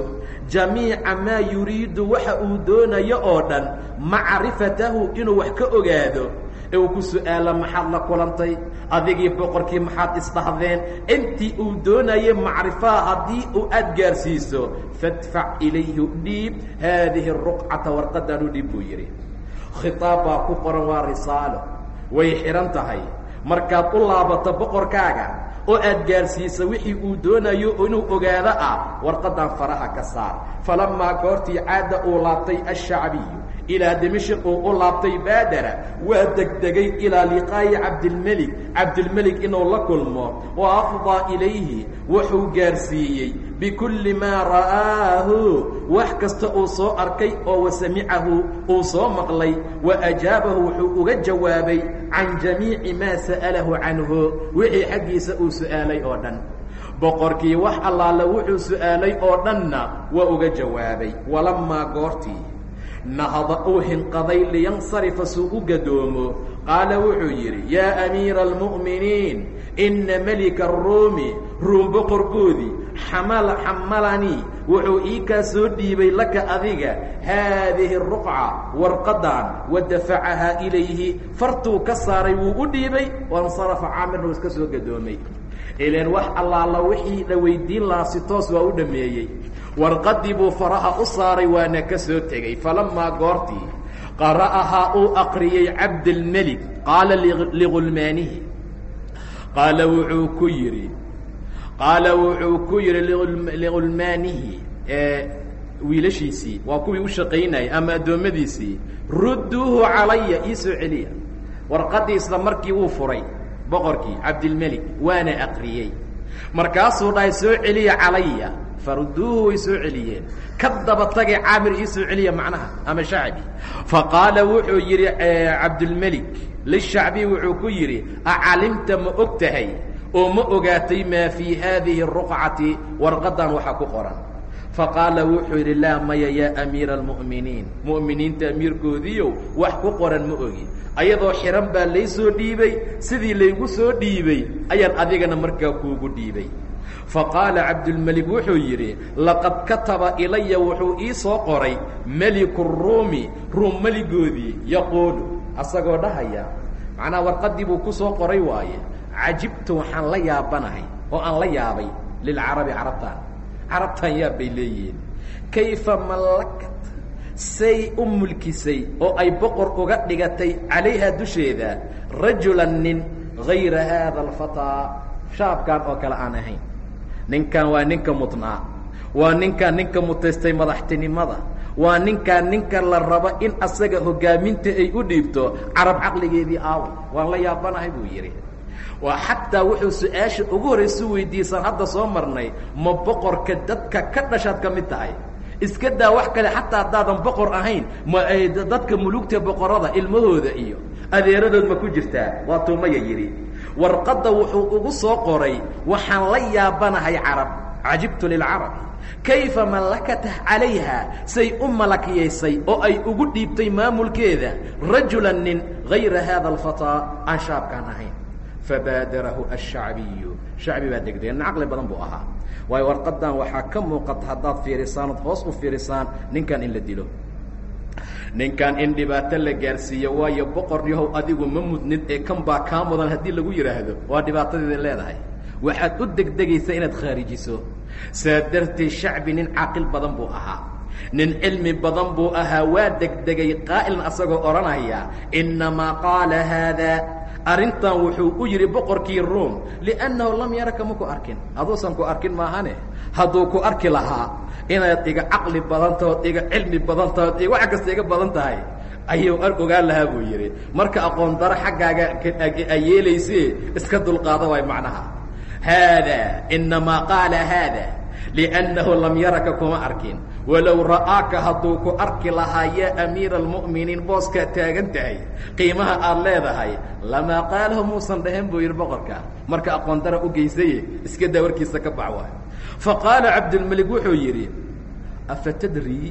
jamiica maa yuriidu waxa uu doonayo oo dhan macrifatahu inuu wax ka ogaado ee uu ku su'aalo maxaad la kulantay? Adigii boqorkii maxaad isdhahdeen? Intii uu doonayay macrifaha haddii uu aad gaarsiiso fadfac ilayhi dhiib haadihi ruqcata warqadan u dhiib buu yidhi. Khitaab baa ku qoran waa risaalo. Way xidhan tahay. Markaad u laabato boqorkaaga oo aad gaarsiisa wixii uu doonayo inuu ogaado ah warqadan faraha ka saar. Falamaa goortii caadda uu laabtay ashacbiyu ilaa dimashq uu u laabtay baadara waa degdegay ilaa liqaa'i cabdilmelik cabdilmelik inuu la kulmo wa afdaa ilayhi wuxuu gaarsiiyey bikulli maa ra'aahu wax kasta uu soo arkay oo wasamicahu uu soo maqlay wa ajaabahu wuxuu uga jawaabay can jamiici maa sa'alahu canhu wixii xaggiisa uu su'aalay oo dhan. Boqorkii wax allaala wuxuu su'aalay oo dhanna waa uga jawaabay walamaa goortii nahada uu hinqaday liyansarifa suu u gadoomo. Qaala wuxuu yidhi yaa amiira almu'miniin inna melika aruumi ruum boqorkoodii xamal xamalanii wuxuu ii kaa soo dhiibay laka adiga. Haadihi ruqca warqadan wa dafacahaa ilayhi fartuu ka saaray wuu u dhiibay wansarafa caamirna uu iska soo gadoomay ileen wax allaala wixii la weydiin lahaa si toos waa u dhameeyey warqadii buu faraha u saaray waana ka soo tegey falamaa goortii qara'ahaa uu aqriyey cabdilmelik qaala ligulmaanihi qaala wuxuu ku yidhi qaala wuxuu ku yidhi ligulmaanihi wiilashiisii waa kuwii u shaqaynayay ama addoommadiisii rudduuhu calaya ii soo celiya. Warqaddii isla markii wuu furay boqorkii cabdilmelik waana aqriyey markaasuu dhahay soo celiya calaya. Farudduuhu way soo celiyeen. Ka daba tagay caamir ii soo celiya macnaha ama shacbi. Faqaala wuxuu yidhi cabdulmelik lishacbi wuxuu ku yidhi acalimta ma og tahay oo ma ogaatay maa fii haadihi ruqcati warqadan waxa ku qoran faqaala wuxuu yidhi laa maya yaa amiira almu'miniin mu'miniinta amiirkoodiiyow wax ku qoran ma ogi ayadoo xihan baa lay soo dhiibay sidii laygu soo dhiibay ayaan adigana markaa kuugu dhiibay faqaala cabdulmelik wuxuu yidhi laqad kataba ilaya wuxuu ii soo qoray meliku ruumi ruum meligoodii yaquulu asagoo dhahaya macnaha warqaddii buu ku soo qoray waaye cajibtu waxaan la yaabanahay oo aan la yaabay lilcarabi carabtaan carabtaan yaab bay leeyihiin. Kayfa mallakat say u mulkisay oo ay boqor uga dhigatay calayha dusheeda rajulan nin hayra haada alfataa shaabkan oo kale aan ahayn. Ninkan waa ninka mudnaa. Waa ninkan ninka mutaystay madaxtinimada. Waa ninkaan ninka la rabo in asaga hogaaminta ay u dhiibto carab caqligeedii aaway waan la yaabanahay buu yidhi waa xataa wuxuu su'aasha ugu horraysu weydiisan hadda soo marnay ma boqorka dadka ka dhashaad ka mid tahay? Iska daa wax kale xataa haddaadan boqor ahayn ma ay dadka mulugta boqorada ilmahooda iyo adeeradood ma ku jirtaa? Waa tuumaya yidhi warqadda wuxuu ugu soo qoray waxaan la yaabanahay carab. Cajibtu lilcarabi kayfa malakatah calayha? Say u malakiyaysay oo ay ugu dhiibtay maamulkeeda. Rajulan nin hayra haada alfataa aan shaabkaan ahayn fabaadarahu ashacbiyu shacbi baa degdega nin caqli badan buu ahaa waayo warqadan waxaa ka muuqata haddaad fiirisaan ood hoos u fiirisaan ninkan in la dilo ninkan in dhibaato la gaarsiiyo waayo boqor yahow adigu ma mudnid ee kan baa kaa mudan haddii lagu yidhaahdo waa dhibaatadeeda leedahay waxaad u degdegaysa inaad khaarijiso saa darteed shacbi nin caaqil badan buu ahaa nin cilmi badan buu ahaa waa degdegay qaa'ilan asagoo odhanaya innamaa qaala haada arrintan wuxuu u yidhi boqorkii ruom liannahu lam yaraka ma ku arkin. Aduusan ku arkin maahane? Hadduu ku arki lahaa inaad iga caqli badan tahood iga cilmi badan tahood iyo wax kasta iga badan tahay ayuu ar ogaan lahaa buu yidhi. Marka aqoon daro xaggaaga a yeelayse iska dulqaado waay macnaha. Haada inamaa qaala haada liannahu lam yaraka kuma arkin walow ra'aaka hadduu ku arki lahaa yaa amiira almu'miniin booskaa taagan tahay qiimaha aad leedahay lamaa qaalahu muusan dhahen buu yidhi boqorka marka aqoon dara u geysaye iska daa warkiisa ka bax waay fa qaala cabdulmelik wuxuu yidhi afa tadrii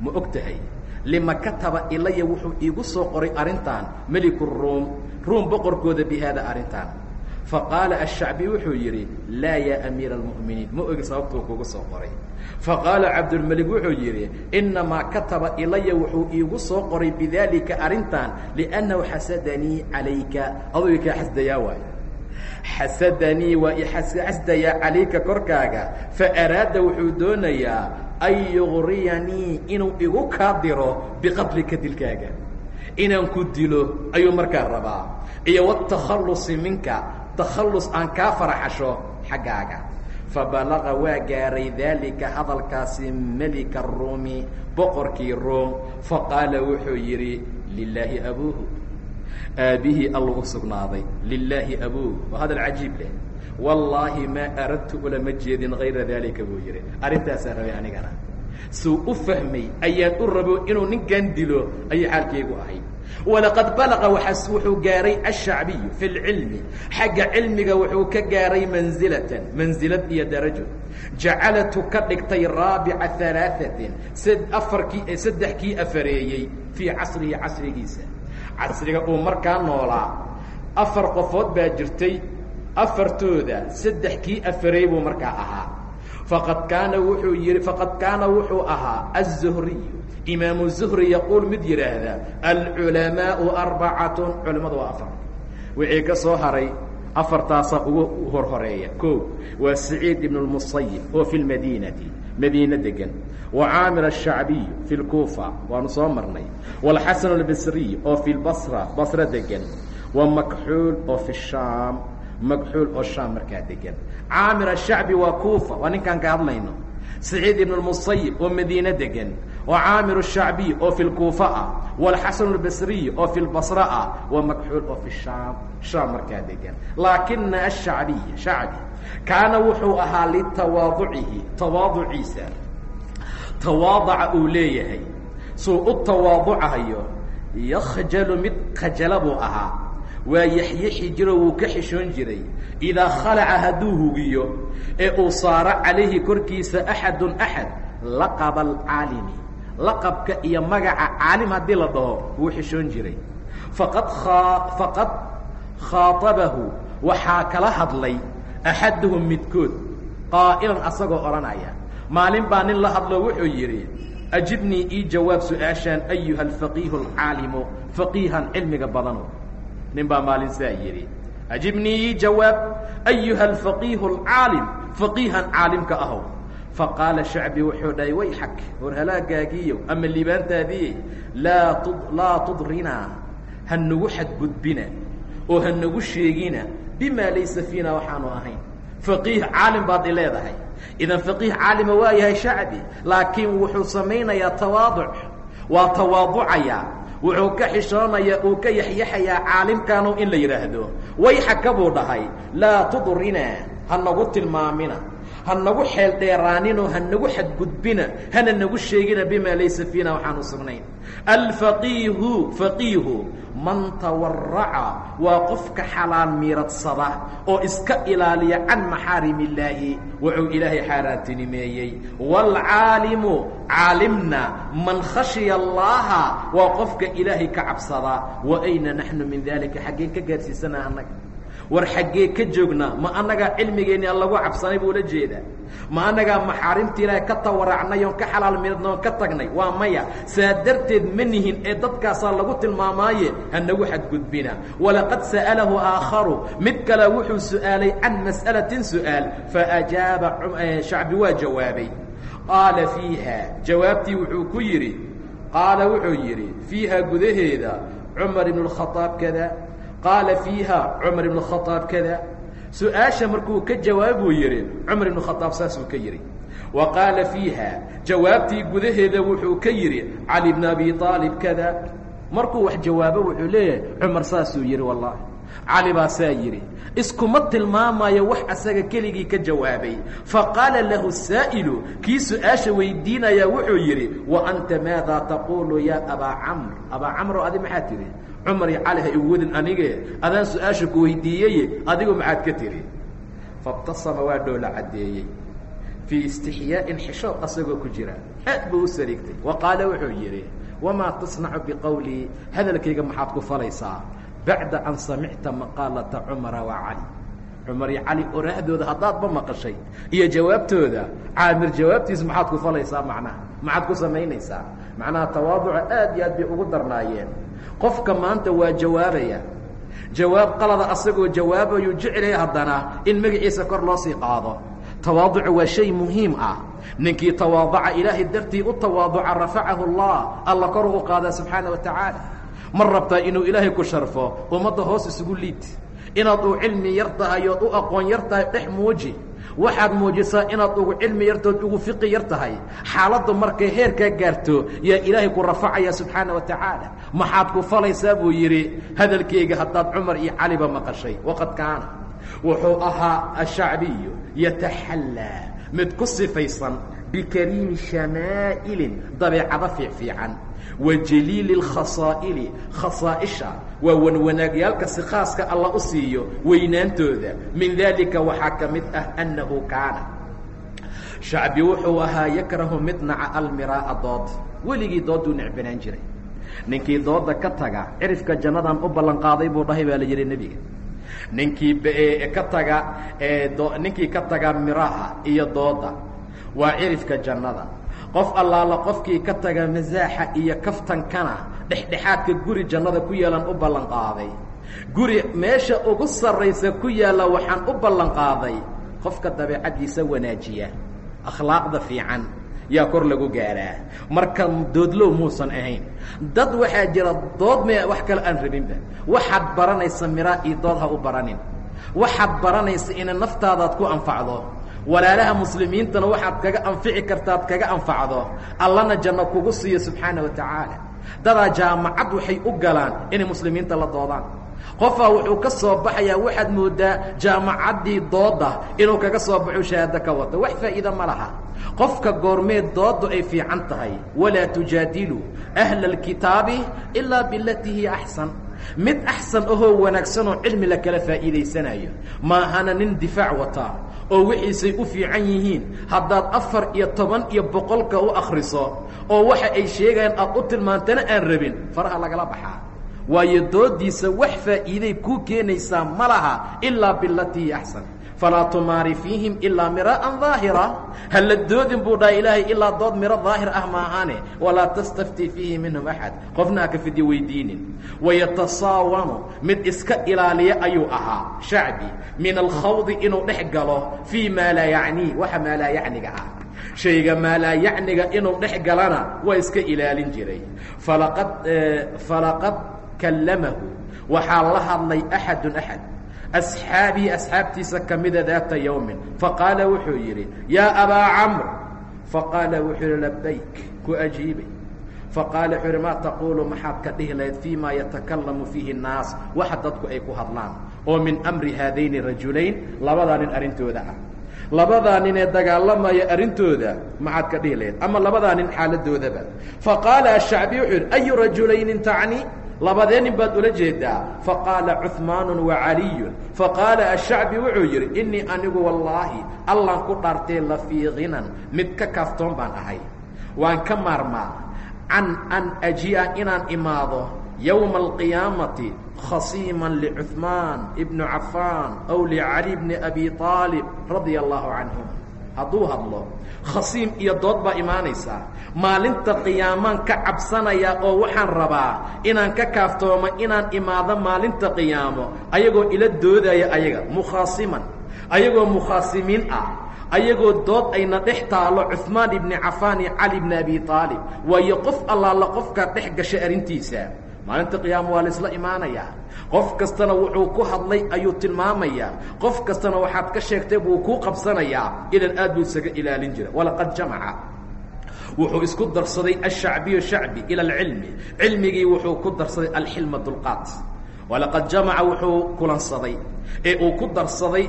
ma og tahay lima kataba ilaya wuxuu iigu soo qoray arrintan meliku ruum ruum boqorkooda bi haada arrintan faqaala ashacbi wuxuu yidhi laa yaa amiira almu'miniin. Ma ogi sababtuu kugu soo qoray. Faqaala cabdulmelik wuxuu yidhi innamaa kataba ilaya wuxuu iigu soo qoray bidaalika arrintan liannahu xasadanii calayka. Aduu kaa xasdayaa waayo. Xasadanii waa ixasdayaa calayka korkaaga. Faaraada wuxuu doonayaa an yugriyanii inuu igu kaa diro biqatlika dilkaaga. Inaan ku dilo ayuu markaa rabaa. Iyo watakhallusi minka takhallus aan kaa faraxasho xaggaaga fabalaqa waa gaaray daalika hadalkaasi melika ruumi boqorkii ruum faqaala wuxuu yidhi lilaahi abuuhu aabbihii alluu u sugnaaday lilaahi abuuh waa hadal cajiib leh wallaahi maa aradtu ulama jeedin hayra daalika buu yidhi arrintaasaa rabay anigana suu u fahmay ayaan u rabo inuu ninkan dilo ayay xaalkaygu ahayd walaqad balaqa waas wuxuu gaaray ashacbiyu fi lcilmi xagga cilmiga wuxuu ka gaaray mansilatan mansilad iyo darajo. Jacalatu ka dhigtay raabica alaaثatin afarkii saddex kii afareeyey fii casrihi casrigiisa. Casriga uu markaa noolaa afar qofood baa jirtay afartooda saddex kii afareey buu markaa ahaa faqad kaana wuxuu yihi faqad kaana wuxuu ahaa aلzuhriyu imaamu zuhri yaquul mid yidhaahda alculamaau arbacatun culimmadu waa afar wixii ka soo haray afartaasaa ugu horhoreeya ko waa saciid ibn اmusayib oo fi lmadiinati madiine degan wa caamir الshacbiy fi اlkuufa waanu soo marnay wاlxasan اlbasriy oo fi basra basra degan wa makxuul oo fi shaam makxuul oo shaam markaa degan caamir ashacbi waa kuufa waa ninkaan ka hadlayno saciid ibn اmusayib oo madiine degan wa caamir الshacbiy oo fi lkuufa ah wاlxasan اlbasriy oo fi lbasra ah wa makxuul oo fi shaam shaam markaa degan laakina ashacbiy shacbi kaana wuxuu ahaa litawaaducihi tawaaduciisa tawaadaca uu leeyahay suu u tawaaducahayo yakhjalu mid khajala buu ahaa waa yaxyaxi jiro wuu ka xishoon jiray. Idaa khalaca hadduu hugiyo ee uu saaro calayhi korkiisa axadun axad laqaba alcaalimi. Laqabka iyo magaca caalim haddii la dhaho wuu xishoon jiray. Faqad aa faqad khaatabahu waxaa kala hadlay axaduhum midkood qaa'ilan asagoo odhanaya. Maalin baa nin la hadlo wuxuu yidhi ajibnii ii jawaab su'aashaan ayuha alfaqiihu alcaalimu faqiihan cilmiga badano nin baa maalin saa yidhi ajibnii ii jawaab ayuha alfaqiihu alcaalim faqiihan caalimka ahow. Faqaala shacbi wuxuu dhahay way xag hor halaagaagiiyo ama liibaantaadiiye laa tu laa tudrinaa ha nagu xadgudbina oo ha sheegina bimaa laysa fiina waxaanu ahayn. Faqiih caalim baad i leedahay. Idan faqiih caalima waa yahay shacbi laakiin wuxuu samaynayaa tawaaduc. Waa tawaaducayaa wuxuu ka xishoonayaa uu ka yaxyaxayaa caalimkaanu in la yidhaahdo. Wayxaka buu dhahay laa tudrinaa ha nagu tilmaamina ha nagu xeel dheeraaninoo ha nagu xadgudbina hana nagu sheegina bimaa laysa fiina waxaanu sugnayn. Alfaqiihu faqiihu man tawaraca waa qofka xalaal miiradsada oo iska ilaaliya can maxaarim illaahi wuxuu ilaahay xaaraantinimeeyey. Waalcaalimu caalimna man khashiya allaha waa qofka ilaahay ka cabsada. Wa ayna naxnu min dalika xaggeen ka gaarsiisana annaga war xaggee ka joognaa ma annagaa cilmigeenni a lagu cabsanay buu la jeedaa. Ma annagaa maxaarimta ilaahay ka tawaracnay oon ka xalaal miradna ka tagnay? Waa maya. Saa darteed ma nihin ee dadkaasaa lagu tilmaamaaye ha nagu xadgudbina. Walaqad sa'alahu aakharu. Mid kale wuxuu su'aalay can mas'alatin su'aal faajaaba shacbi waa jawaabay. Qaala fiiha jawaabtii wuxuu ku yidhi qaala wuxuu yidhi fiiha gudaheeda cumar ibn اkhaaab kada qaala fiiha cumar ibn khaaab kada su'aasha markuu ka jawaab buu yidhi cumar ibn khaaab saasuu ka yidhi wa qaala fiiha jawaabtii gudaheeda wuxuu ka yidhi cali bn abi aalib kada markuu wax jawaabo wuxuu leeyahay cumar saasuu yidhi wallahi cali baa saa yidhi iskuma tilmaamayo wax asaga keligii ka jawaabay faqaala lahu saa'ilu kii su'aasha weydiinaya wuxuu yidhi wa anta maada taquulu ya abaa camr abaa camro adi maxaad tidhi cumar iyo cali ha igu wadin anige adaan su'aasha ku weydiiyeye adigu maxaad ka tidhi faibtasama waa dhoola caddeeyey. Fii istixyaa'in xishood asagoo ku jira aad buu u sariigtay. Wa qaala wuxuu yidhi wamaa tasnacu biqowlii hadalkayga maxaad ku falaysaa. Bacda an samicta maqaalata cumara wa cali. Cumar iyo cali oraahdooda haddaadba maqashay. Iyo jawaabtooda caamir jawaabtiisa maxaad ku falaysaa macnaha. Maxaad ku samaynaysaa macnaha tawaaduca aad iyo aad bay ugu darnaayeen qofka maanta waa jawaabaya. Jawaab qalada asagoo jawaabayuu jecelaya haddana in magaciisa kor loo sii qaado. Tawaaducu waa shay muhiim ah. Ninkii tawaadaca ilaahay dartii u tawaaduca rafacahu allah alla kor u qaada subxaana wa tacaala. Ma rabtaa inuu ilaahay ku sharfo ummadda hoos isugu liid inaad uu cilmi yar tahay ood u aqoon yar tahay dhex muuji waxaad muujisaa inaad ugu cilmi yartood ugu fiqi yar tahay. Xaaladdu markay heerkaa gaarto yaa ilaahay ku rafacaya subxaana wa tacaala. Maxaad ku falaysaa buu yidhi hadalkayga haddaad cumar iyo caliba maqashay. Waqad kaana. Wuxuu ahaa ashacbiyu yataxallaa mid ku sifaysan bikariimi shamaa'ilin dabeecado fiicfiican wa jaliili اkhasaa'ili khasaaئisha waa wanwanaagyaalka si khaaska alla u siiyo weynaantooda min dalika waxaa ka mid ah annahu kaana shacbi wuxuu ahaa yakrahu mid naca almiraa'a dood weligii dooduu necbanaan ninkii dooda ka taga cirifka jannadan u ballan qaaday buu dhahay baa la yihi nebiga ninkii ka taga ninkii ka taga miraha iyo dooda waa cirifka jannada. Qof allaala qofkii ka taga masaaxa iyo kaftankana dhexdhexaadka guri jannada ku yeelan u ballan qaaday guri meesha ugu sarraysa ku yaalla waxaan u ballan qaaday qofka dabeecaddiisa wanaajiya. Akhlaaqda fiican yaa kor lagu gaaraa. Marka doodlow muusan ahayn dad waxaa jira dood me wax kale aan rabinba. Waxaad baranaysa miraa iyo dood ha u baranin. Waxaad baranaysa inay naftaadaad ku anfacdo walaalaha muslimiintana waxaad kaga anfici kartaad kaga anfacdo. Allana janno kugu siiyo subxaana wa tacaala. Dadaa jaamacad waxay u galaan inay muslimiinta la doodaan. Qofaa wuxuu ka soo baxayaa waxaad moodaa jaamacaddii dooda inuu kaga soo baxo shahaado ka wato wax faa'iida ma laha. Qofka goormeed dooddu ay fiican tahay. Walaa tujaadiluu ahla alkitaabi ilaa bilatii hiya axsan. Mid axsan ahoo wanaagsanoo cilmi la kala faa'iidaysanayo. Maahana nin difaac wataa oo wixiisay u fiican yihiin haddaad afar iyo toban iyo boqolka u akhriso oo waxa ay sheegayaan aad u tilmaantana aan rabin faraha lagala baxaa. Waayo doodiisa wax faa'iiday kuu keenaysaa ma laha ilaa bilatii axsan falaa tumaari fiihim ilaa miraa'an daahira hala doodin buu dhaha ilaahay ilaa dood miro daahir ah maahaane walaa tastaftii fiihi minhum axad qofna ha ka fidyo weydiinin wayatasaawanu mid iska ilaaliya ayuu ahaa shacbi min alkhawdi inuu dhex galo fii maa laa yacnii waxa maa laa yacniga ah shayga maalaa yacniga inuu dhex galana waa iska ilaalin jiray falaqad falaqad kallamahu waxaa la hadlay axadun axad asxaabii asxaabtiisa ka mida daata yowmin faqaala wuxuu yidhi yaa abaa camr faqaala wuxuu yihi labayk ku ajiibay faqaala wuxuu yidhi maa taquulu maxaad ka dhihi lahayd fii ma yatakalamu fiihi الnaas waxa dadku ay ku hadlaan oo min amri haadayni rajulayn labadaa nin arrintooda ah labadaa nin ee dagaalamaya arrintooda maxaad ka dhihi lahayd ama labadaa nin xaaladoodaba faqaala ashacbi wuxuu yidhi ayu rajulayni tacni labadee nin baad ula jeedaa. Faqaala cuثmaanu wacaliyun faqaala ashacbi wuxuu yidhi inii anigu wallaahi allan ku dhaartee la fii ginan mid ka kaaftoon baan ahay. Waan ka maarmaa. Can an aji'a inaan imaado yowma alqiyaamati khasiima licuثmaan ibnu cafaan aw licali bni abi aalib radia allahu canhum hadduu hadlo khasiim iyo dood baa imaanaysaa. Maalinta qiyaamaan ka cabsanaya oo waxaan rabaa inaan ka kaaftoomo inaan imaado maalinta qiyaamo ayagoo ila doodaya ayaga mukhaasiman ayagoo mukhaasimiin ah ayagoo dood ayna dhex taalo cuثmaan ibni cafaan iyo cali bni abi aalib waayo qof allaala qofkaa dhex gashay arrintiisa maalinta qiyaama waa laisla imaanayaa qof kastana wuxuu ku hadlay ayuu tilmaamayaa qof kastana waxaad ka sheegtay buu kuu qabsanayaa idan aad buu isaga ilaalin jira walaqad jamaca. Wuxuu isku darsaday ashacbiyu shacbi ila alcilmi. Cilmigii wuxuu ku darsaday alxilma dulqaad walaqad jamaca wuxuu kulansaday. Ee uu ku darsaday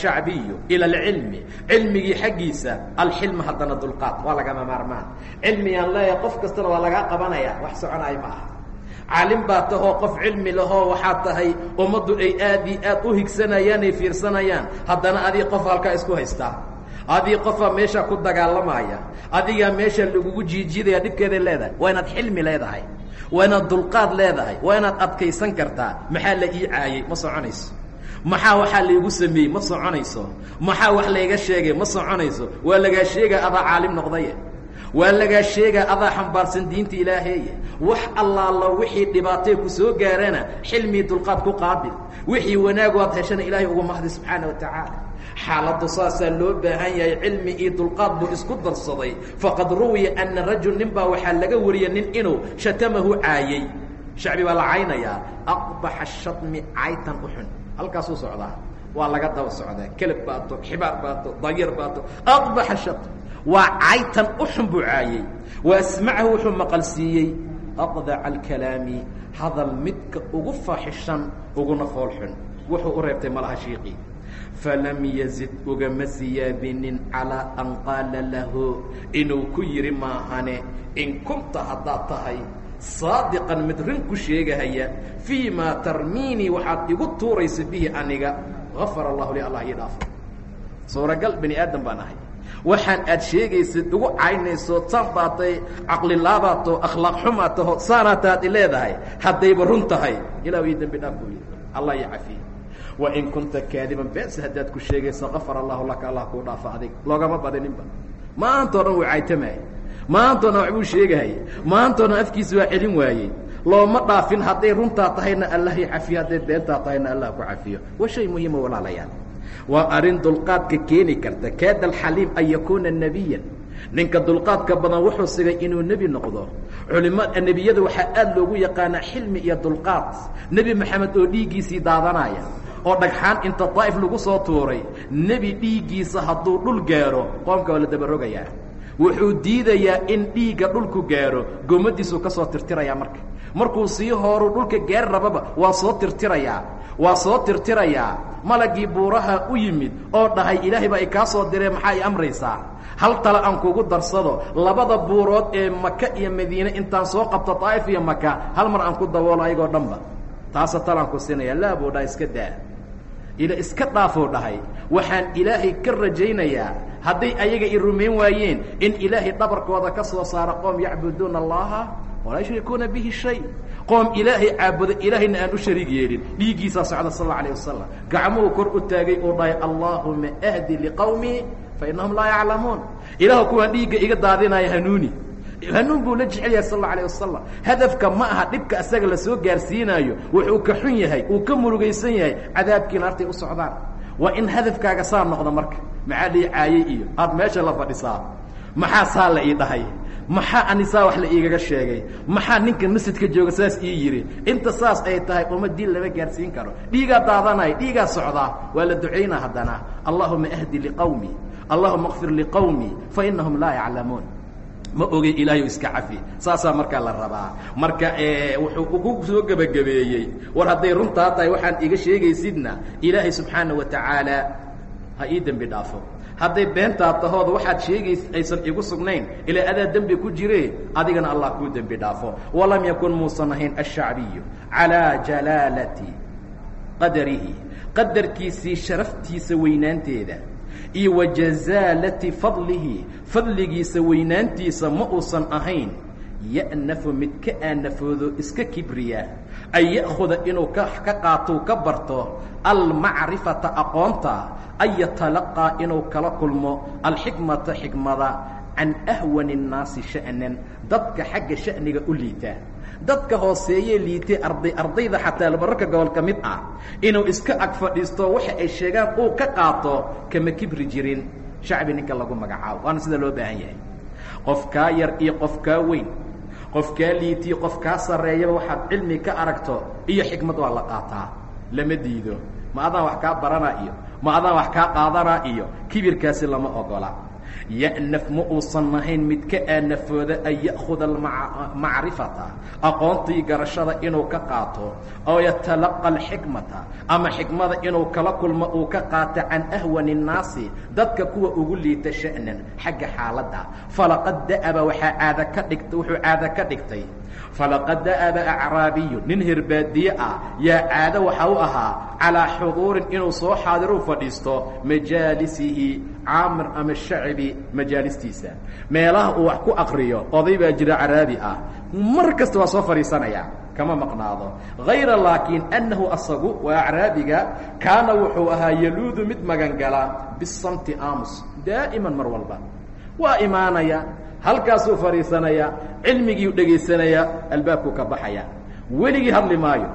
shacbiyu ila alcilmi. Cilmigii xaggiisa alxilma haddana dulqaad. Waa lagama maarmaan. Cilmigaan leeyahay qof kastana waa lagaa qabanaya. Wax soconayo ma caalim baa tahoo qof cilmi lahoo waxaa tahay ummaddu ay aad io aad u higsanayaan ay fiirsanayaan. Haddana adii qof halkaa isku haystaa adii qofaa meesha ku dagaalamaya adigaa meesha lagugu jiijidaya dhibkeeday leedahay waa inaad xilmi leedahay waa inaad dulqaad leedahay waa inaad adkaysan kartaa. Maxaa la ii caayey ma soconayso. Maxaa waxaa laygu sameeyey? Ma soconayso. Maxaa wax layga sheegay? Ma soconayso. Waa lagaa sheega adaa caalim noqdaye waa lagaa sheegaa adaa xambaarsan diinta ilaaheeye wax allaala wixii dhibaatee ku soo gaarana xilmii dulqaad ku qaabil. Wixii wanaagu aad heshana ilaahay uga mahdi subxaana wa tacaala. Xaaladdu saasaa loo baahan yahay cilmi iyo dulqaad buu isku darsaday. Faqad ruwiya ana rajul nin baa waxaa laga wariyay nin inuu shatamahu caayey shacbi baa la caynayaa aqbaxa shatmi caytan uxun halkaasuu socdaa. Waa laga daba socdaa. Kelab baato xibaar baato dayar baato. Aqbaxa shatm waa caytan uxun buu caayey wa asmacahu wuxuu maqalsiiyey. Aqdaca alkalaami hadal midka ugu faaxishan uguna foolxun wuxuu u reebtay malaha shiiqii falam yazid ugama siyaadinin calaa an qaala lahu inuu ku yidhi maahane in kunta haddaad tahay saadiqan mid rin ku sheegahaya fii maa tarmiinii waxaad igu tuuraysa bihi aniga gafara allahu li allah ii dhaafo suuragal bani aadam baan ahay waxaan aad sheegaysid ugu caynayso saan baatay caqlilaabaatoo akhlaaq xumaa taho saanaataad i leedahay haddayba run tahay. Ilah ii dembi dhaaf buu yidhi. Allah ii cafiye wain kunta kaadiban bees haddaad ku sheegayso kafar allahu laka allah kuu dhaafa adig. Loogama badininba maantao dhan wuu caytamaayey maantao dhan waxbuu sheegahayay maantao dhan afkiisa waa celin waayey. Looma dhaafin hadday runtaa tahayna allah i cafiyo hadday beentaa tahayna allah ku cafiyo. Waa shay muhiima walaalayaal waa arrin dulqaadka keeni karta. Kaada alxaliim an yakuuna nebiyan ninka dulqaadka badan wuxuu sigay inuu nebi noqdo. Culima nebiyada waxaa aad loogu yaqaanaa xilmi iyo dulqaad. Nebi maxamed oo dhiiggiisii daadanaya oo dhagxaan inta daa'if lagu soo tuuray nebi dhiiggiisa hadduu dhul gaaro qoomka waa la dabarogayaa wuxuu diidayaa in dhiigga dhulku gaaro goomadiisuu ka soo tirtirayaa marka markuu sii hooru dhulka gaari rababa waa soo tirtirayaa waa soo tirtirayaa malagii buuraha u yimid oo dhahay ilaahay baa i kaa soo diree maxaa i amraysaa? Hal tale aan kugu darsado labada buurood ee maka iyo madiine intaan soo qabto daa'if iyo maka hal mar aan ku daboolo ayagoo dhanba. Taasa talaan ku siinaya laa buu dhaha iska daa. Ila iska dhaafuu dhahay. Waxaan ilaahay ka rajaynayaa. Hadday ayaga i rumayn waayeen in ilaahay dhabarkooda ka soo saaro qoom yacbuduuna allaha walaa yushrikuuna bihi shay qoom ilaahay caabudo ilaahayna aan u shariig yeelin dhiiggiisaa socda sal alla alayh wasalam gacmuhu kor u taagay uu dhahay allaahuma ahdi liqawmii fa innahum laa yaclamuun ilaahu kuwaan dhiigga iga daadinaya hanuuni hanuun buu la jecel yahay sal alla alayh wasalam hadafka ma aha dhibka asaga la soo gaarsiinaayo wuxuu ka xun yahay uu ka murugaysan yahay cadaabkii naartay u socdaan waa in hadafkaaga saa noqdo marka maxaa lii caayey iyo aad meesha la fadhisaa maxaa saa la ii dhahay maxaa anisaa wax la iigaga sheegay? Maxaa ninka masjidka jooga saas ii yidhi inta saas ay tahay uma diin lama gaarsiin karo. Dhiigaa daadanaya dhiigaa socdaa waa la ducaynaa haddana. Allahuma ahdi liqawmi. Allahuma kfir liqawmi fa inahum laa yaclamuun. Ma ogey ilaahay iska cafi. Saasaa markaa la rabaa. Marka wuxuu ugu soo gebagabeeyey. War hadday runtaa tahay waxaan iga sheegaysidna ilaahay subxaana wa tacaala ha ii dembi dhaafo hadday beentaa tahood waxaad sheegays aysan igu sugnayn. Ilaa adaa dembi ku jire adigana allah kuu dembi dhaafo. Walam yakun muusan ahayn ashacbiyu calaa jalaalati qadarihi. Qadarkiisii sharaftiisa weynaanteeda iyo wa jazaalati fadlihi fadligiisa weynaantiisa ma uusan ahayn ya'nafu mid ka aanafoodo iska kibriya an ya'khuda inuu ka qaatou ka barto almacrifata aqoonta an yatalaqaa inuu kala kulmo alxikmata xikmada can ahwani الnaasi sha'nan dadka xagga sha'niga u liita. Dadka hooseeyee liitay arday ardayda xataa mararka gobol ka mid ah. Inuu iska ag fadhiisto waxa ay sheegaan uu ka qaato kama kibri jirin. Shacbi ninka lagu magacaabo waana sida loo baahan yahay. Qof kaa yar iyo qof kaa weyn qof kaa liitiyo qof kaa sarreeyaba waxaad cilmi ka aragto iyo xikmad waa la qaataa. Lama diido. Ma adaan wax kaa baranaa iyo ma adaan wax kaa qaadanaa iyo kibirkaasi lama ogola ya'naf ma uusan ahayn mid ka aanafooda an ya'khuda macrifata aqoontii garashada inuu ka qaato oo yatalaqa alxikmata ama xikmada inuu kala kulmo uu ka qaato can ahwani الnaasi dadka kuwa ugu liita sha'nan xagga xaaladda. Falaqad da'aba waxaa caada ka dhigt wuxuu caado ka dhigtay falaqad da'aba acraabiyu nin hirbaadiye ah yaa caado waxa u ahaa calaa xuduurin inuu soo xaadiruu fadhiisto majaalisihi caamir ama shacbi majaalistiisa. meelaha uu wax ku akriyo oday baa jira caraabi ah. mar kasta waa soo fadhiisanaya kama maqnaado. hayra laakiin annahu asagu waa acraabiga kaana wuxuu ahaa yaluudu mid magangala bisamti aamus daa'iman mar walba. Waa imaanaya halkaasuu fadhiisanaya cilmigiiu dhegaysanaya albaabkuu ka baxaya. Weligii hadli maayo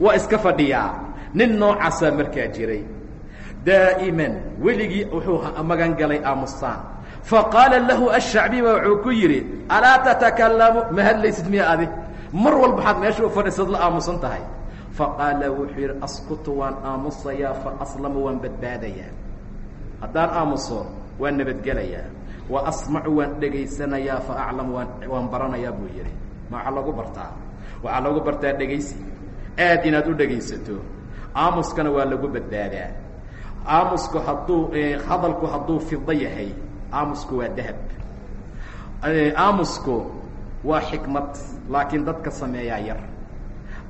waa iska fadhiyaa. Nin noocaasaa markaa jiray. Daa'iman weligii wuxuu magangalay aamustaan faqaala lahu ashacbi ba wuxuu ku yidhi alaa tatakalamu ma hadlaysid miya adi mar walba waxaad meesha u fadhiisad la aamusan tahay. Faqaala wuxuu yidhi askutu waan aamusayaa fa aslamu waan badbaadayaa. Haddaan aamuso waan nabadgelayaa wa asmacu waan dhegaysanayaa fa aclamu waan waan baranayaa buu yidhi. Ma waxaa lagu bartaa? Waxaa lagu bartaa dhegaysi. Aad inaad u dhegaysato aamuskana waa lagu badbaadaa. Aamusku hadduu hadalku hadduu fido yahay aamusku waa dahab. Aamusku waa xikmad laakiin dadka sameeyaa yar.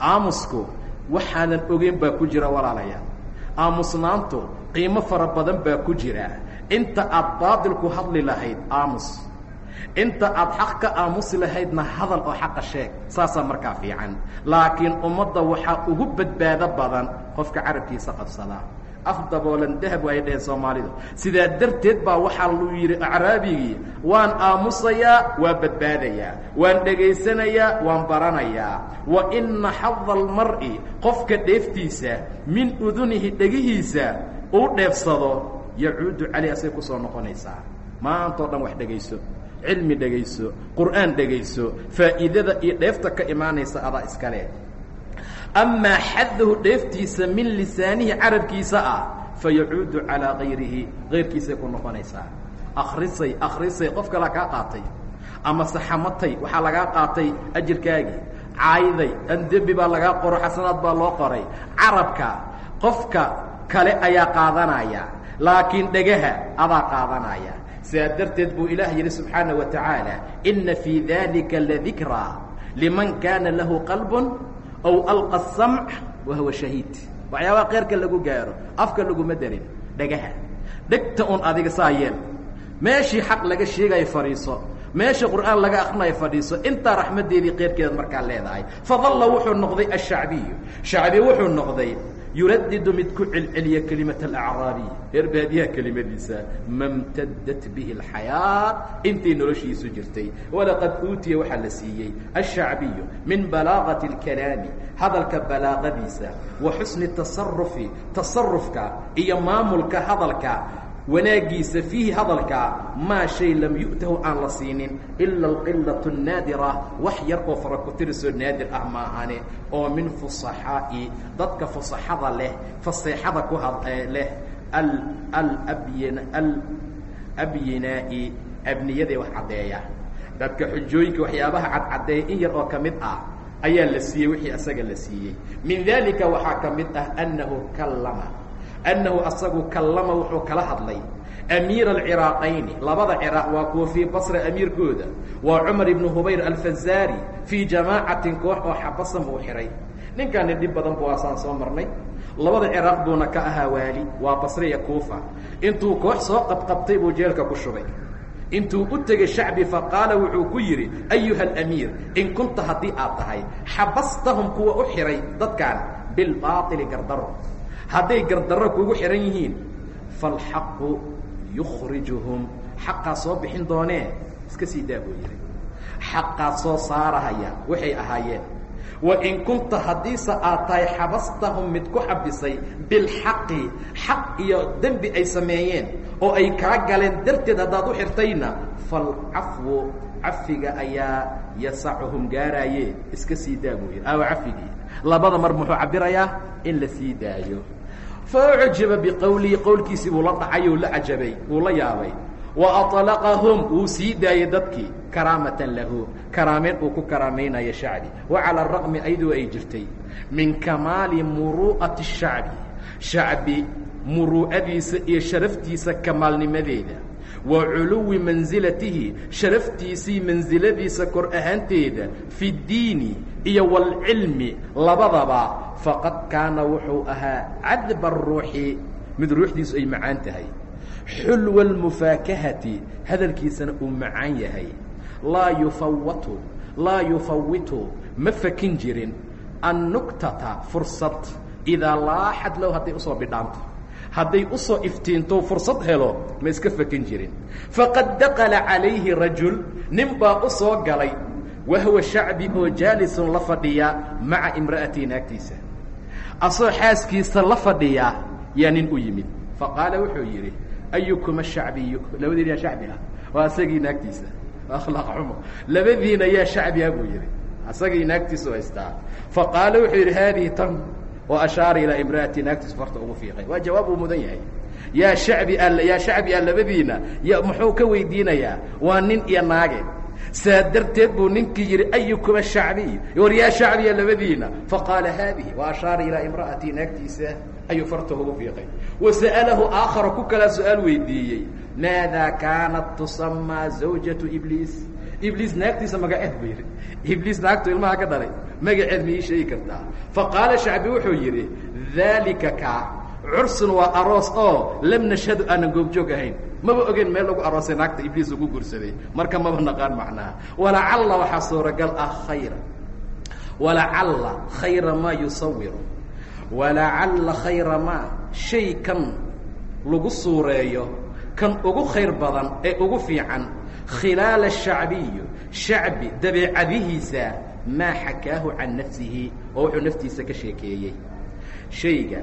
Aamusku waxaanan ogeyn baa ku jira walaalayaal aamusnaantu qiimo fara badan baa ku jira inta aad baadilku hadli lahayd aamus inta aad xaq ka aamusi lahaydna hadal oo xaqa sheeg saasaa markaa fiican. Laakiin ummadda waxaa ugu badbaado badan qofka carabkiisa qabsadaa af daboolan dahab waay dheheen soomaalidu. Sidaa darteed baa waxaa lu yidhi acraabigii waan aamusayaa waan badbaadayaa waan dhegaysanayaa waan baranayaa. Wa ina xada almar'i qofka dheeftiisa min udunihi dhegihiisa uu dheefsado yacuudu caleyh asay ku soo noqonaysaa. Maantao dhan wax dhegayso cilmi dhegayso qur'aan dhegayso faa'iidada iyo dheefta ka imaanaysa adaa iskale amaa xadahu dheeftiisa min lisaanihi carabkiisa ah fa yacuudu calaa kayrihi kayrkiisay ku noqonaysaa. Akrisay akrisay qof kalaa kaa qaatay. Ama saxamatay waxaa lagaa qaatay ajirkaagii. Caayday andembi baa lagaa qoro xasanaad baa loo qoray. Carabka qofka kale ayaa qaadanaya laakiin dhegaha adaa qaadanaya sidaa darteed buu ilaah yidhi subxaana wa tacaala inna fii dalika ladikraa liman kaana lahu qalbun aw alqa asamc wa huwa shahiid. Waxyaabaha keyrka lagu gaaro afka laguma darin dhagaha dhegta un adiga saa yeel. Meeshii xaq laga sheegayo fadhiiso meesha qur'aan laga akrinayo fadhiiso intaa raxmaddeedii keyrkeeda markaa leedahay. Fadalla wuxuu noqday ashacbiyu shacbi wuxuu noqday yuradidu mid ku celceliya kelimat alacraabiy reer baadiyaha kelimadiisa mamtadat bihi alxayaa intay noloshiisu jirtay walaqad uutiya waxaa la siiyey ashacbiyu min balaagati اlkalaami hadalka balaaqadiisa wa xusni tasarufi tasarufka iyo maamulka hadalka wanaagiisa fiihi hadalkaa maa shay lam yu'tahu aan la siinin ila alqillatu naadira. Wax yar oo fara ku tirisoo naadir ah maahane oo min fusaxaa'i dadka fusaxada leh faseexada ku had eh, leh alabyinaa'i abniyadee wax caddeeya. Dadka xujooyinka waxyaabaha cadcaddeeya in yar oo ka mid ah ayaa la siiyey wixii isaga la siiyey. Min daalika waxaa ka mid ah annahu kallama annahu asagu kallama wuxuu kala hadlay amiira alciraaqayni labada ciraaq waa kuwa fii basra amiirkooda waa cumar ibnu hubayr alfazaari fii jamaacatin koox oo xabasam uu xihay ninkaani dhib badan bu asaan soo marnay labada ciraaq buuna ka ahaa waali waa basre iyo kuufa intuu koox soo qabqabtay buu jeelka ku shubay intuu u tegey shacbi faqaala wuxuu ku yidhi ayuha alamiir in kunta haddii aad tahay xabastahum kuwa u xihay dadkan bilbaaili gardaro hadday gardarro kugu xihan yihiin falxaqu yukhrijuhum. Xaqaa soo bixin doonee iska sii daa buu yidhi xaqaa soo saarahaya waxay ahaayeen. Wa in kunta haddiise aad tahay xabastahum mid ku xabisay bilxaqi xaq iyo dembi ay sameeyeen oo ay kaa galeen darteed haddaad u xirtayna falcafwu cafiga ayaa yasacuhum gaaraaye iska sii daa buu yidhi aawa cafigii labada mar muxuu cabirayaa in la sii daayo faucjiba biqowlihi qowlkiisii buu la dhacay oo la cajabay wuu la yaabay wa aطlaqahum wuu sii daayey dadkii karaamatan lahu karaameyn uu ku karaamaynayo shacbi wa calى raqmi ayadoo ay jirtay min kamaali muru'ati الshacbi shacbi muruu'adiisa iyo sharaftiisa kamaalnimadeeda wa culuwi mansilatihi sharaftiisii mansiladiisa kor ahaanteeda fi اdiini iyo wاlcilmi labadaba faqad kaana wuxuu ahaa cadba ruuxi. Mid ruuxdiisu ay macaan tahay. Xulwa اlmufaakahati hadalkiisana uu macaan yahay. Laa yufawatu laa yufawitu ma fakin jirin. Annuktata fursad. Idaa laaxad low hadday u soo bidhaanto. Hadday u soo iftiinto fursad helo ma iska fakin jirin. Faqad dakala calayhi rajul nin baa u soo galay wahwa shacbi oo jaalisun la fadhiya maca imra'atii naagtiisa asoo xaaskiisa la fadhiya yaa nin u yimid faqaala wuxuu yidhi ayukuma shacbiyu labadiina yaa shacbi ah waa asagii naagtiisa akhlaaq xumo labadiina yaa shacbi ah buu yidhi asagii naagtiisu haystaa faqaala wuxuu yidhi haadihi tan oo ashaara ilaa imra'atii naagtiisu farta ugu fiiqay waa jawaab uu mudan yahay yaa shacbi a yaa shacbi ah labadiina y muxuu ka weydiinayaa waa nin iyo naage saa darteed buu ninkii yidhi ayukuma shacbiy war yaa shacbiya labadiina. Faqaala haadihi wa ashaara ilaa imra'atii naagtiisa. Ayuu farta ugu fiiqay. Wa sa'alahu aakhara ku kalaa su'aal weydiiyey. Maadaa kaanat tusamaa zawjatu ibliis. Ibliis naagtiisa magaceed buu yidhi. Ibliis naagtu ilmaha ka dhalay. Magaceed ma ii sheegi kartaa. Faqaala shacbi wuxuu yidhi daalika kaa cursun waa aroos oo lam nashhadu aanan goobjoog ahayn maba ogeyn meel lagu aroosay naagta ibliis ugu guursaday. Marka maba naqaan macnaha. Walacalla waxaa suuragal ah khayra. Walacalla khayra maa yusawiru. Walacalla khayra maa shay kan lagu suureeyo kan ugu khayr badan ee ugu fiican. Khilaala shacbiyu shacbi dabeecadihiisa maa xakaahu can nafsihi oo wuxuu naftiisa ka sheekeeyey. Shayga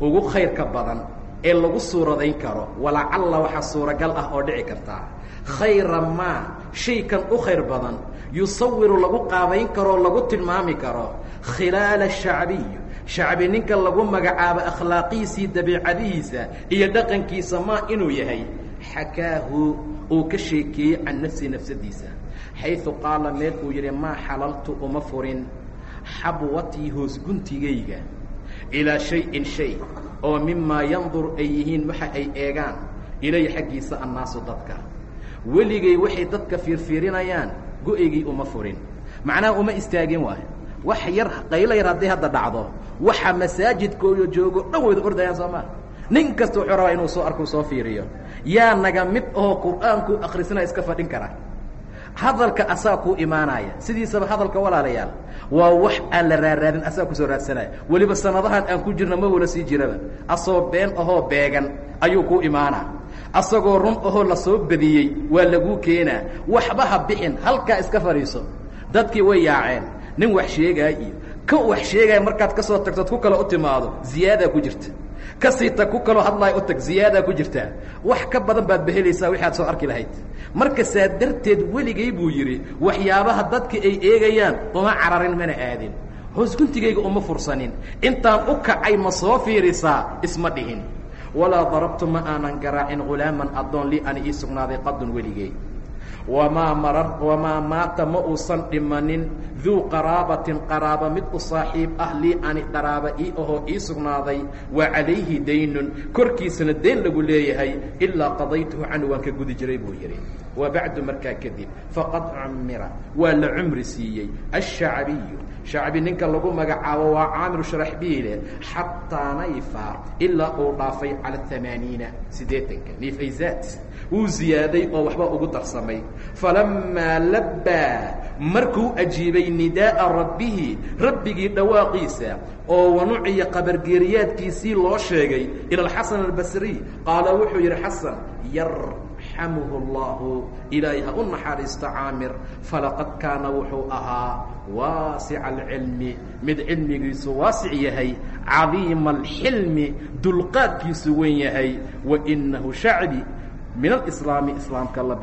ugu khayrka badan ee lagu suuradayn karo walacalla waxaa suuragal ah oo dhici kartaa khayra maa shay kan u khayr badan yusawiru lagu qaabayn karoo lagu tilmaami karo. Khilaala shacbiyu shacbi ninka lagu magacaabo akhlaaqiisii dabiicadihiisa iyo dhaqankiisa maa inuu yahay. Xakaahu uu ka sheekeeyey can nafsihi nafsadiisa. Xayثu qaala meel uu yidhi maa xalaltu uma furin. Xabwatii hoos guntigayga. Ilaa shay-in shay oo mimaa yandur ay yihiin waxa ay eegaan ilay xaggiisa annaasu dadka. Weligay waxay dadka fiirfiirinayaan go'aygii uma furin. Macnaha uma istaagin waayo. Wax yar qaylo yar hadday hadda dhacdo waxa masaajidkooyo joogo dhan wayda ordayaan soo maa nin kasta wuxuu rabaa inuu soo arkuu soo fiiriyo. Yaa naga mid ahoo qur'aanku akhrisanaya iska fadhin kara hadalka asaa kuu imaanaya sidiisaba hadalka walaalayaal. Waa wax aan la raaraadin asaa ku soo raadsanaya. Weliba sanadahan aan ku jirna ma wala sii jiraba. Asoo been ahoo beegan ayuu kuu imaanaa. Asagoo run ahoo la soo badiyey waa laguu keenaa. Waxba ha bixin halkaa iska fadhiiso. Dadkii way yaaceen. Nin wax sheegaa iyo ka wax sheegaya markaad ka soo tagtood ku kale u timaado ziyaadaa ku jirta. Ka sii tag ku kaloo hadlaayo u tag ziyaadaa ku jirtaa wax ka badan baad behelaysaa wixi soo arki lahayd marka saa darteed weligay buu yidhi waxyaabaha dadka ay eegayaan uma cararin mana aadin. Hoos guntigayga uma fursanin. Intaan u kacay ma soo fiirisaa isma dhihin. Walaa darabtu ma aanan garaacin hulaaman addoon lii ani ii sugnaaday qadun weligey wamaa marar wamaa maata ma uusan dhimanin duu qaraabatin qaraaba mid u saaxiib ah lii ani qaraaba ii ahoo ii sugnaaday wa calayhi daynun korkiisana dayn lagu leeyahay ilaa qadaytuhu canhu waan ka gudi jiray buu yidhi wa bacdu markaa kadib faqad cumira waa la cumri siiyey ashacbiyu shacbi ninka lagu magacaabo waa caamir sharaxbiile xataa nayfa ilaa uu dhaafay cala amaaniina siddeetanka niifayzaat wuu ziyaaday oo waxba ugu darsamay falamaa labbaa markuu ajiibay nidaa'a rabbihi rabbigii dhawaaqiisa oo wanuciya qabargeeriyaadkiisii loo sheegay ila alxasan albasriy qaala wuxuu yidhi xasan yarxamuhu allahu ilaahay ha u naxariisto caamir falaqad kaana wuxuu ahaa waasica alcilmi mid cilmigiisu waasic yahay cadiima alxilmi dulqaadkiisu weyn yahay wa inahu shacbi min alislaami islaamka la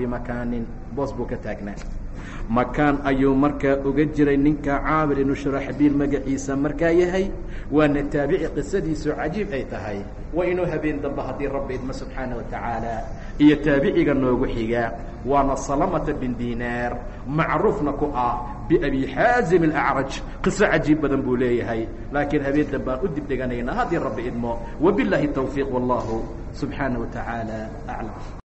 boos buu ka taagnaa makaan ayuu markaa uga jiray ninka caamir ibnu shuraxbiil magaciisa markaa yahay waana taabici qisadiisu cajiib ay tahay. Waa inuu habeen dambe haddii rabbi idma subxaana wa tacaala iyo taabiciga noogu xigaa waana salamata bin dinaar macruufna ku ah biabi xaazim alacraj. Qiso cajiib badan buu leeyahay laakiin habeen dambe aan u dib dheganaynaa haddii rabbi idmo. Wabilaahi tawfiiq wallahu subxaana wa tacaala aclam